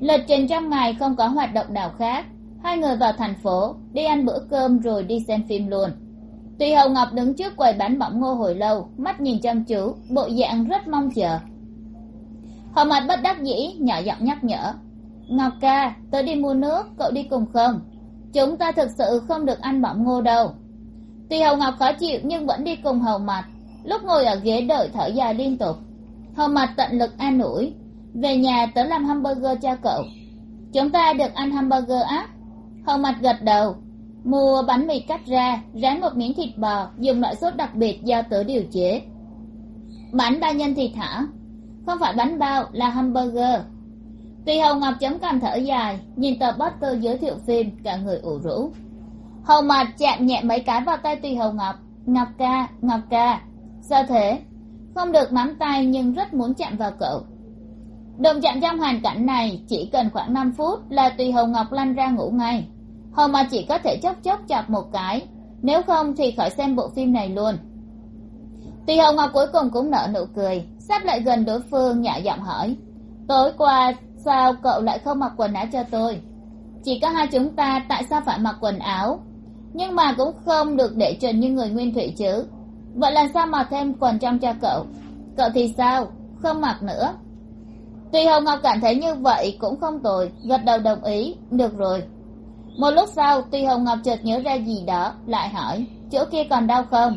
lịch trình trong ngày không có hoạt động nào khác. Hai người vào thành phố, đi ăn bữa cơm rồi đi xem phim luôn. Tùy hầu ngọc đứng trước quầy bán bỏng ngô hồi lâu, mắt nhìn chăm chú, bộ dạng rất mong chờ. Họ mặt bất đắc dĩ, nhỏ giọng nhắc nhở. Ngọc ca, tớ đi mua nước, cậu đi cùng không? Chúng ta thực sự không được ăn bỏng ngô đâu. Tùy hầu ngọc khó chịu nhưng vẫn đi cùng hầu mặt lúc ngồi ở ghế đợi thở dài liên tục. Hầu mặt tận lực an ủi về nhà tớ làm hamburger cho cậu. Chúng ta được ăn hamburger á? Hầu mặt gật đầu. Mua bánh mì cắt ra, rán một miếng thịt bò, dùng loại sốt đặc biệt do tớ điều chế. Bánh đa nhân thịt hả không phải bánh bao, là hamburger. Tuy hầu ngọc chấm cằm thở dài, nhìn tờ poster giới thiệu phim, cả người ủ rũ. Hầu mặt chạm nhẹ mấy cái vào tay tùy hầu ngọc. Ngọc ca ngọc ca. Sao thế? Không được nắm tay nhưng rất muốn chạm vào cậu đồng chạm trong hoàn cảnh này chỉ cần khoảng năm phút là tùy hầu ngọc lăn ra ngủ ngay. Hầu mà chỉ có thể chốc chốc chọc một cái, nếu không thì khỏi xem bộ phim này luôn. Tùy hầu ngọc cuối cùng cũng nở nụ cười, sắp lại gần đối phương nhả giọng hỏi, tối qua sao cậu lại không mặc quần áo cho tôi? Chỉ có hai chúng ta tại sao phải mặc quần áo? Nhưng mà cũng không được để trần như người nguyên thủy chứ. Vậy làm sao mà thêm quần trong cho cậu? Cậu thì sao? Không mặc nữa tuy hồng ngọc cảm thấy như vậy cũng không tồi, gật đầu đồng ý. Được rồi. Một lúc sau, tuy hồng ngọc chợt nhớ ra gì đó, lại hỏi, chỗ kia còn đau không?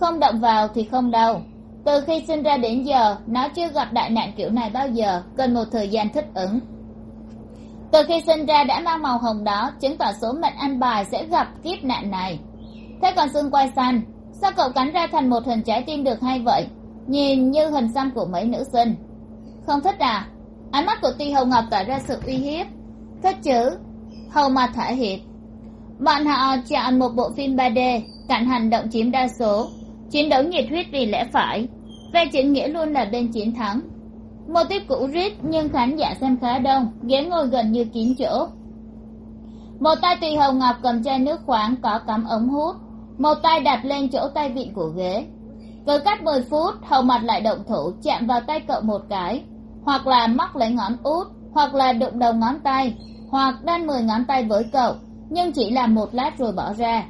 Không động vào thì không đau. Từ khi sinh ra đến giờ, nó chưa gặp đại nạn kiểu này bao giờ, cần một thời gian thích ứng. Từ khi sinh ra đã mang màu hồng đó, chứng tỏ số mệnh ăn bài sẽ gặp kiếp nạn này. Thế còn xương quai xanh, sao cậu cắn ra thành một hình trái tim được hay vậy? Nhìn như hình xăm của mấy nữ sinh không thích à? Ánh mắt của ti hầu ngọc tỏ ra sự uy hiếp. Thích chứ hầu mặt thả hiệp. Bọn họ chọn một bộ phim ba d cảnh hành động chiếm đa số. Chiến đấu nhiệt huyết vì lẽ phải. Phe chính nghĩa luôn là bên chiến thắng. Mô típ cũ rít, nhưng khán giả xem khá đông, ghế ngồi gần như kín chỗ. Một tay tùy hầu ngọc cầm chai nước khoáng có cắm ống hút. Một tay đặt lên chỗ tay vịn của ghế. Cứ cách mười phút, hầu mặt lại động thủ, chạm vào tay cậu một cái hoặc là móc lấy ngón út, hoặc là đụng đầu ngón tay, hoặc đan mười ngón tay với cậu, nhưng chỉ làm một lát rồi bỏ ra.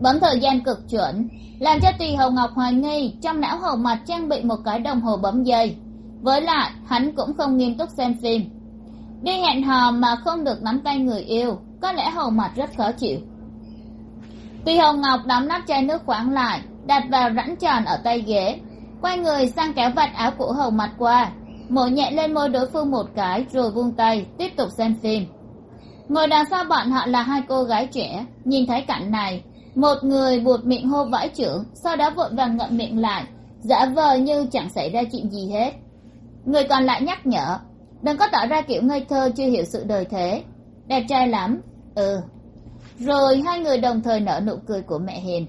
Bấm thời gian cực chuẩn, làm cho tùy hầu ngọc hoài nghi trong não hầu mặt trang bị một cái đồng hồ bấm dây. Với lại, hắn cũng không nghiêm túc xem phim. Đi hẹn hò mà không được nắm tay người yêu, có lẽ hầu mặt rất khó chịu. Tùy hầu ngọc đóng nắp chai nước khoáng lại, đặt vào rãnh tròn ở tay ghế, quay người sang kéo vạt áo của hầu mặt qua mổ nhẹ lên môi đối phương một cái, rồi vung tay, tiếp tục xem phim. Ngồi đằng sau bọn họ là hai cô gái trẻ. Nhìn thấy cảnh này, một người buột miệng hô vãi trưởng sau đó vội vàng ngậm miệng lại. Giả vờ như chẳng xảy ra chuyện gì hết. Người còn lại nhắc nhở, đừng có tỏ ra kiểu ngây thơ, chưa hiểu sự đời thế. Đẹp trai lắm. Ừ. Rồi hai người đồng thời nở nụ cười của mẹ hiền.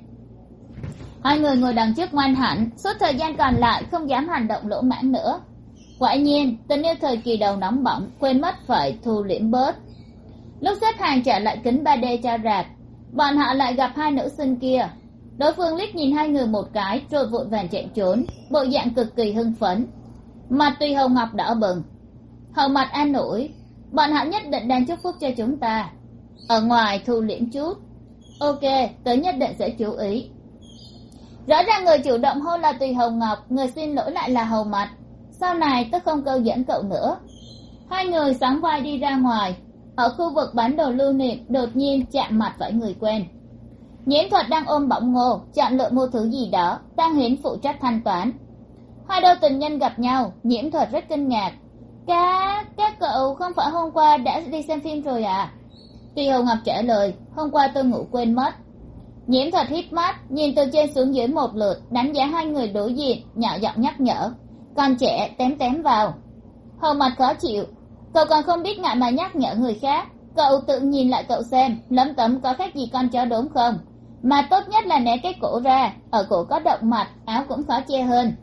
Hai người ngồi đằng trước ngoan hẳn, suốt thời gian còn lại không dám hành động lỗ mãn nữa quả nhiên, tình yêu thời kỳ đầu nóng bỏng, quên mất phải thu liễm bớt. Lúc xếp hàng trả lại kính ba d cho rạp, bọn họ lại gặp hai nữ sinh kia. Đối phương liếc nhìn hai người một cái, rồi vội vàng chạy trốn, bộ dạng cực kỳ hưng phấn. Mặt tuy hồng ngọc đỏ bừng, hầu mặt an ủi, bọn họ nhất định đang chúc phúc cho chúng ta. Ở ngoài thu liễm chút. Ok, tớ nhất định sẽ chú ý. Rõ ràng người chủ động hôn là tùy hồng ngọc, người xin lỗi lại là hầu mặt sau này tớ không câu dẫn cậu nữa. Hai người sóng vai đi ra ngoài. Ở khu vực bán đồ lưu niệm, đột nhiên chạm mặt phải người quen. Nhiễm thuật đang ôm bỏng ngô, chọn lựa mua thứ gì đó tăng hiến phụ trách thanh toán. Hai đôi tình nhân gặp nhau nhiễm thuật rất kinh ngạc. Cá, các cậu không phải hôm qua đã đi xem phim rồi à? Tuy hồng ngọc trả lời, hôm qua tôi ngủ quên mất. Nhiễm thuật hít mắt, nhìn từ trên xuống dưới một lượt, đánh giá hai người đối diện, nhỏ giọng nhắc nhở con trẻ tém tém vào. Hầu mặt khó chịu. Cậu còn không biết ngại mà nhắc nhở người khác. Cậu tự nhìn lại cậu xem, lấm tấm có khác gì con chó đốm không. Mà tốt nhất là né cái cổ ra, ở cổ có động mặt, áo cũng khó che hơn.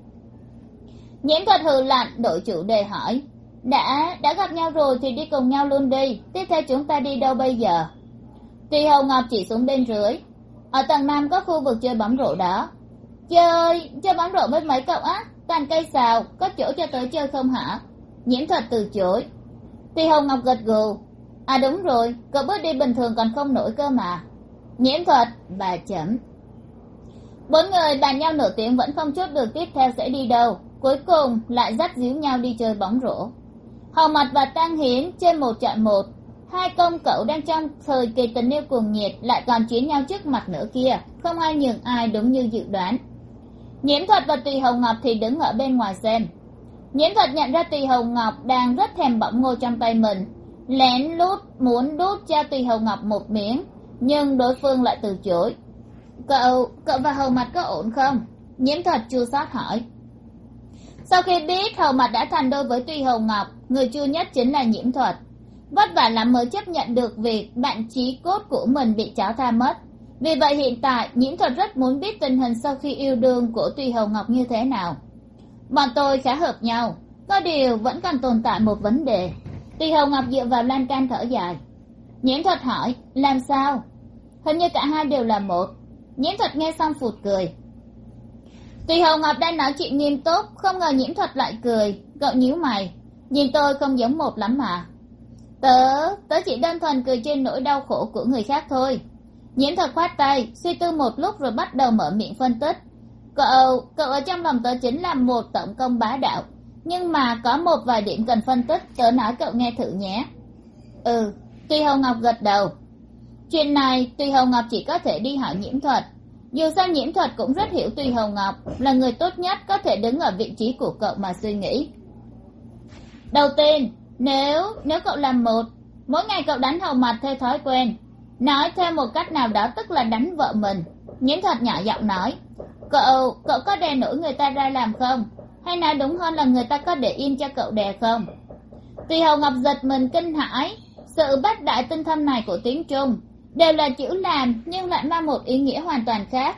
Nhiễm thuật hừ lạnh đội chủ đề hỏi, đã đã gặp nhau rồi thì đi cùng nhau luôn đi, tiếp theo chúng ta đi đâu bây giờ? Tuy hầu ngọc chỉ xuống bên dưới, ở tầng năm có khu vực chơi bóng rổ đó. Chơi chơi bóng rổ với mấy cậu á? Toàn cây xào, có chỗ cho tới chơi không hả? Nhiễm thuật từ chối. Thì hồng ngọc gật gù. À đúng rồi, cậu bước đi bình thường còn không nổi cơ mà. Nhiễm thuật, bà chấm bốn người bàn nhau nửa tiếng vẫn không chốt được tiếp theo sẽ đi đâu. Cuối cùng lại dắt díu nhau đi chơi bóng rổ. Hồng mặt và tang hiến trên một trận một. Hai công cậu đang trong thời kỳ tình yêu cuồng nhiệt lại còn chiến nhau trước mặt nữa kia. Không ai nhường ai đúng như dự đoán nhiễm thuật và tùy hồng ngọc thì đứng ở bên ngoài xem. Nhiễm thuật nhận ra tùy hồng ngọc đang rất thèm bỏng ngô trong tay mình. Lén lút, muốn đút cho tùy hồng ngọc một miếng, nhưng đối phương lại từ chối. Cậu cậu và hầu mặt có ổn không? Nhiễm thuật chua xót hỏi. Sau khi biết hầu mặt đã thành đôi với tùy hồng ngọc, người chua nhất chính là nhiễm thuật. Vất vả lắm mới chấp nhận được việc bạn trí cốt của mình bị cháo tha mất vì vậy hiện tại, nhiễm thuật rất muốn biết tình hình sau khi yêu đương của tùy hồng ngọc như thế nào. Bọn tôi khá hợp nhau, có điều vẫn còn tồn tại một vấn đề. Tùy hồng ngọc dựa vào lan can thở dài. Nhiễm thuật hỏi, làm sao? Hình như cả hai đều là một. Nhiễm thuật nghe xong phụt cười. Tùy hồng ngọc đang nói chuyện nghiêm túc, không ngờ nhiễm thuật lại cười cậu nhíu mày. Nhìn tôi không giống một lắm mà. Tớ tớ chỉ đơn thuần cười trên nỗi đau khổ của người khác thôi nhiễm thuật khoát tay, suy tư một lúc rồi bắt đầu mở miệng phân tích. Cậu cậu ở trong lòng tớ chính là một tổng công bá đạo, nhưng mà có một vài điểm cần phân tích, tớ nói cậu nghe thử nhé. Ừ tuy hồng ngọc gật đầu. Chuyện này, tuy hồng ngọc chỉ có thể đi hỏi nhiễm thuật. Dù sao nhiễm thuật cũng rất hiểu tuy hồng ngọc, là người tốt nhất có thể đứng ở vị trí của cậu mà suy nghĩ. Đầu tiên, nếu nếu cậu làm một, mỗi ngày cậu đánh hầu mặt theo thói quen nói theo một cách nào đó tức là đánh vợ mình. Nhiễm thật nhỏ giọng nói, cậu cậu có đè nổi người ta ra làm không? Hay nói đúng hơn là người ta có để im cho cậu đè không? Tùy hầu ngọc giật mình kinh hãi. Sự bác đại tinh thâm này của tiếng trung đều là chữ làm nhưng lại mang một ý nghĩa hoàn toàn khác.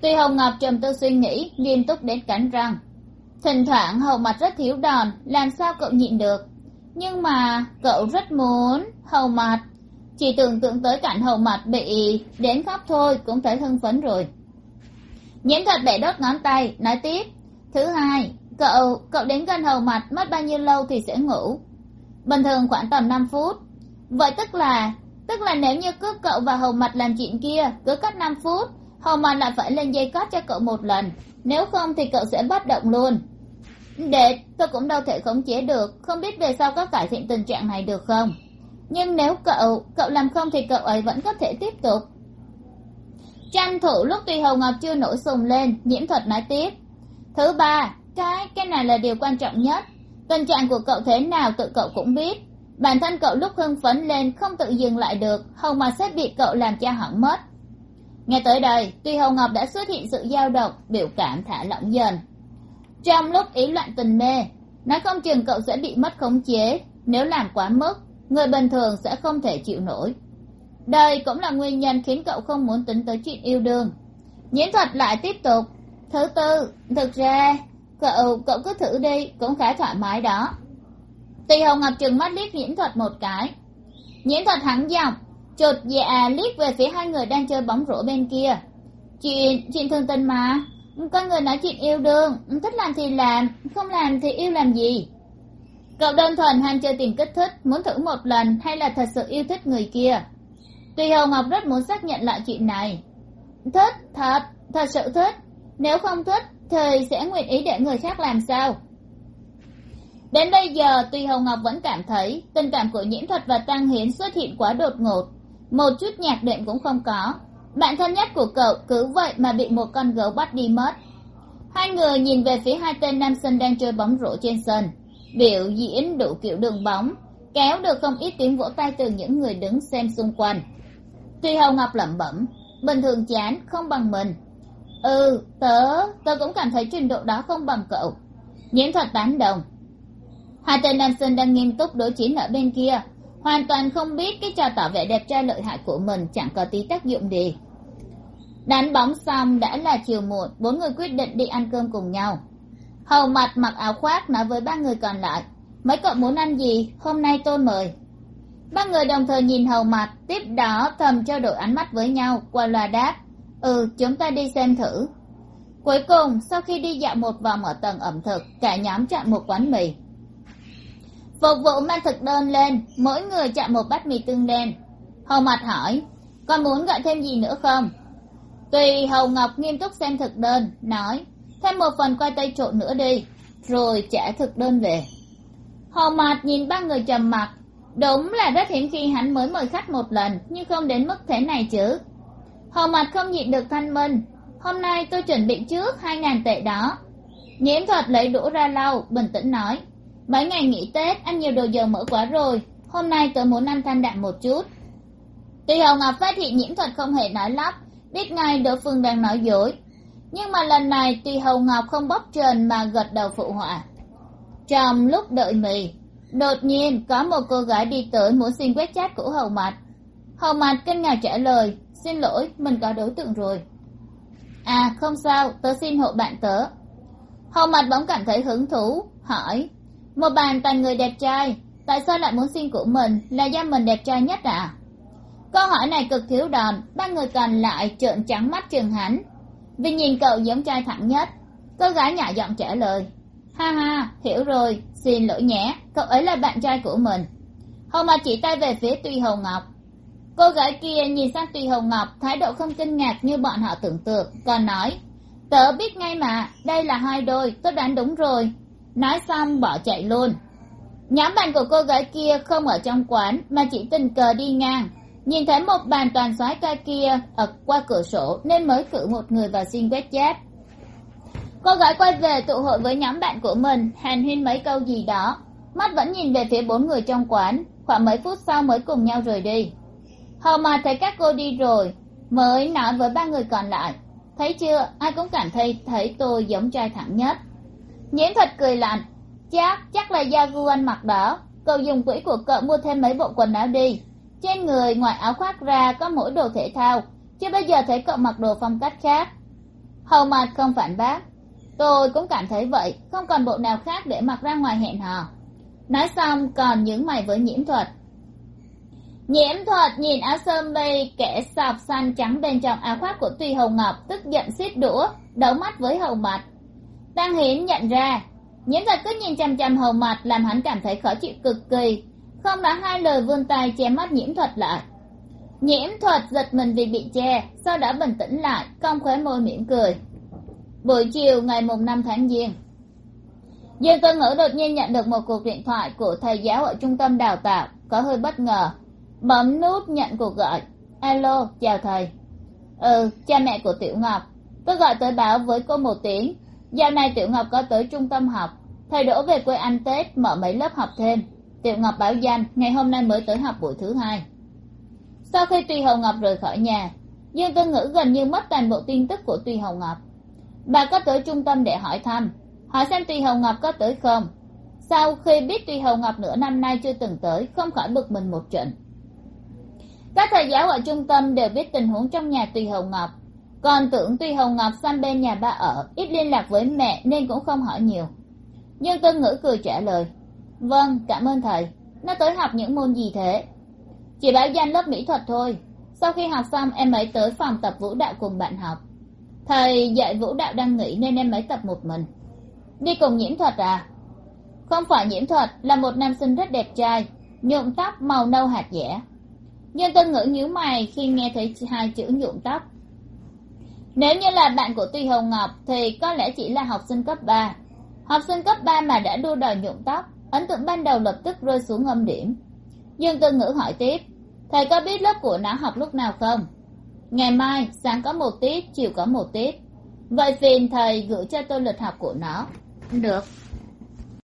Tùy hồng ngọc trầm tư suy nghĩ, nghiêm túc đến cắn răng. Thỉnh thoảng hầu mặt rất thiếu đòn, làm sao cậu nhịn được? Nhưng mà cậu rất muốn hầu mặt chỉ tưởng tượng tới cảnh hầu mặt bị đến khóc thôi cũng thấy hưng phấn rồi. Nhiễm thật bẻ đốt ngón tay, nói tiếp. Thứ hai, cậu cậu đến gần hầu mặt mất bao nhiêu lâu thì sẽ ngủ? Bình thường khoảng tầm năm phút. Vậy tức là tức là nếu như cứ cậu và hầu mặt làm chuyện kia, cứ cách năm phút, hầu mặt lại phải lên dây cót cho cậu một lần. Nếu không thì cậu sẽ bất động luôn. Để, tôi cũng đâu thể khống chế được, không biết về sau có cải thiện tình trạng này được không? Nhưng nếu cậu cậu làm không thì cậu ấy vẫn có thể tiếp tục. Tranh thủ lúc tùy hầu ngọc chưa nổi sùng lên, nhiễm thuật nói tiếp. Thứ ba, cái cái này là điều quan trọng nhất. Tình trạng của cậu thế nào tự cậu cũng biết. Bản thân cậu lúc hưng phấn lên không tự dừng lại được, hầu mà sẽ bị cậu làm cho hỏng mất. Nghe tới đây, tuy hầu ngọc đã xuất hiện sự dao động, biểu cảm thả lỏng dần. Trong lúc ý loạn tình mê, nói không chừng cậu sẽ bị mất khống chế, nếu làm quá mức người bình thường sẽ không thể chịu nổi. Đây cũng là nguyên nhân khiến cậu không muốn tính tới chuyện yêu đương. Nhiễm thuật lại tiếp tục. Thứ tư, thực ra, cậu cậu cứ thử đi, cũng khá thoải mái đó. Tùy hồng ngọc trừng mắt liếc nhiễm thuật một cái. Nhiễm thuật hắn giọng, chột dạ liếc về phía hai người đang chơi bóng rổ bên kia. Chuyện chuyện thường tình mà. Con người nói chuyện yêu đương, thích làm thì làm, không làm thì yêu làm gì? Cậu đơn thuần ham chơi tìm kích thích, muốn thử một lần hay là thật sự yêu thích người kia? Tùy hồng ngọc rất muốn xác nhận lại chuyện này. Thích, thật thật sự thích. Nếu không thích thì sẽ nguyện ý để người khác làm sao? Đến bây giờ, tuy hồng ngọc vẫn cảm thấy tình cảm của nhiễm thuật và tăng hiến xuất hiện quá đột ngột, một chút nhạc đệm cũng không có. Bạn thân nhất của cậu cứ vậy mà bị một con gấu bắt đi mất. Hai người nhìn về phía hai tên nam sinh đang chơi bóng rổ trên sân biểu diễn đủ kiểu đường bóng, kéo được không ít tiếng vỗ tay từ những người đứng xem xung quanh. Tuy hầu ngọc lẩm bẩm, bình thường chán không bằng mình. Ừ tớ tớ cũng cảm thấy trình độ đó không bằng cậu. Nhiễm thuật tán đồng. Hai tên nam sinh đang nghiêm túc đối chiến ở bên kia, hoàn toàn không biết cái trò tỏ vẻ đẹp trai lợi hại của mình chẳng có tí tác dụng gì. Đánh bóng xong đã là chiều muộn, bốn người quyết định đi ăn cơm cùng nhau hầu mặt mặc áo khoác nói với ba người còn lại, mấy cậu muốn ăn gì? Hôm nay tôi mời. Ba người đồng thời nhìn hầu mặt tiếp đó thầm trao đổi ánh mắt với nhau, qua loa đáp ừ chúng ta đi xem thử. Cuối cùng, sau khi đi dạo một vòng ở tầng ẩm thực, cả nhóm chọn một quán mì. Phục vụ mang thực đơn lên, mỗi người chọn một bát mì tương đen. Hầu mặt hỏi còn muốn gọi thêm gì nữa không? Tùy hầu ngọc nghiêm túc xem thực đơn, nói thêm một phần khoai tây trộn nữa đi, rồi trả thực đơn về. Hầu mặt nhìn ba người trầm mặc. Đúng là rất hiếm khi hắn mới mời khách một lần, nhưng không đến mức thế này chứ. Hầu mặt không nhịn được thanh minh. Hôm nay tôi chuẩn bị trước hai ngàn tệ đó. Nhiễm thuật lấy đũa ra lau, bình tĩnh nói. Mấy ngày nghỉ tết, ăn nhiều đồ dầu mỡ quá rồi. Hôm nay tôi muốn ăn thanh đạm một chút. Tuy hồng ngọc phát hiện nhiễm thuật không hề nói lắp, biết ngay đối phương đang nói dối nhưng mà lần này tùy hầu ngọc không bóc trần mà gật đầu phụ họa. Trong lúc đợi mì, đột nhiên có một cô gái đi tới muốn xin quét chat của hầu mặt hầu mặt kinh ngạc trả lời, xin lỗi, mình có đối tượng rồi. À không sao, tớ xin hộ bạn tớ. Hầu mặt bỗng cảm thấy hứng thú, hỏi, một bàn toàn người đẹp trai, tại sao lại muốn xin của mình là do mình đẹp trai nhất à câu hỏi này cực thiếu đòn, ba người còn lại trợn trắng mắt chừng hắn vì nhìn cậu giống trai thẳng nhất. Cô gái nhỏ giọng trả lời. Ha ha, hiểu rồi, xin lỗi nhé, cậu ấy là bạn trai của mình. Hồng mà chỉ tay về phía tuy hồng ngọc. Cô gái kia nhìn sang tuy hồng ngọc, thái độ không kinh ngạc như bọn họ tưởng tượng, còn nói, tớ biết ngay mà, đây là hai đôi, tớ đoán đúng rồi. Nói xong, bỏ chạy luôn. Nhóm bạn của cô gái kia không ở trong quán, mà chỉ tình cờ đi ngang nhìn thấy một bàn toàn soái ca kia ở qua cửa sổ nên mới cử một người vào xin quét chép. cô gái quay về tụ hội với nhóm bạn của mình, hàn huyên mấy câu gì đó. Mắt vẫn nhìn về phía bốn người trong quán, khoảng mấy phút sau mới cùng nhau rời đi. Hầu mà thấy các cô đi rồi, mới nói với ba người còn lại. Thấy chưa, ai cũng cảm thấy thấy tôi giống trai thẳng nhất. Nhiễm thật cười lạnh, chắc chắc là do gu anh mặc đó. Cậu dùng quỹ của cậu mua thêm mấy bộ quần áo đi trên người ngoài áo khoác ra có mỗi đồ thể thao, chứ bây giờ thấy cậu mặc đồ phong cách khác. Hầu mặt không phản bác. Tôi cũng cảm thấy vậy, không còn bộ nào khác để mặc ra ngoài hẹn hò. Nói xong còn những mày với nhiễm thuật. Nhiễm thuật nhìn áo sơ mi, kẻ sọc xanh trắng bên trong áo khoác của tuy hồng ngọc tức giận xít đũa, đấu mắt với hầu mặt. Tăng hiến nhận ra, nhiễm thuật cứ nhìn chằm chằm hầu mặt làm hắn cảm thấy khó chịu cực kỳ không nói hai lời vươn tay che mắt nhiễm thuật lại. Nhiễm thuật giật mình vì bị che, sau đó bình tĩnh lại cong khóe môi mỉm cười. Buổi chiều ngày mùng năm tháng giêng, dương tân ngữ đột nhiên nhận được một cuộc điện thoại của thầy giáo ở trung tâm đào tạo, có hơi bất ngờ. Bấm nút nhận cuộc gọi. Alo, chào thầy. Ừ cha mẹ của tiểu ngọc. Tôi gọi tới báo với cô một tiếng. Dạo này tiểu ngọc có tới trung tâm học. Thầy đỗ về quê ăn tết, mở mấy lớp học thêm tiểu ngọc báo danh, ngày hôm nay mới tới học buổi thứ hai. Sau khi tùy hồng ngọc rời khỏi nhà, dương tư ngữ gần như mất toàn bộ tin tức của tùy hồng ngọc. Bà có tới trung tâm để hỏi thăm, hỏi xem tùy hồng ngọc có tới không. Sau khi biết tùy hồng ngọc nửa năm nay chưa từng tới, không khỏi bực mình một trận. Các thầy giáo ở trung tâm đều biết tình huống trong nhà tùy hồng ngọc. Còn tưởng tùy hồng ngọc sang bên nhà ba ở, ít liên lạc với mẹ nên cũng không hỏi nhiều. Dương tư ngữ cười trả lời vâng cảm ơn thầy. Nó tới học những môn gì thế? Chỉ báo danh lớp mỹ thuật thôi. Sau khi học xong, em ấy tới phòng tập vũ đạo cùng bạn học. Thầy dạy vũ đạo đang nghỉ nên em ấy tập một mình. Đi cùng nhiễm thuật à? Không phải nhiễm thuật, là một nam sinh rất đẹp trai, nhuộm tóc màu nâu hạt dẻ. Nhưng tân ngữ nhíu mày khi nghe thấy hai chữ nhuộm tóc. Nếu như là bạn của tuy hồng ngọc thì có lẽ chỉ là học sinh cấp ba. Học sinh cấp ba mà đã đua đòi nhuộm tóc ấn tượng ban đầu lập tức rơi xuống âm điểm. Dương tư ngữ hỏi tiếp, thầy có biết lớp của nó học lúc nào không? Ngày mai, sáng có một tiết, chiều có một tiết. Vậy phiền thầy gửi cho tôi lịch học của nó. Được.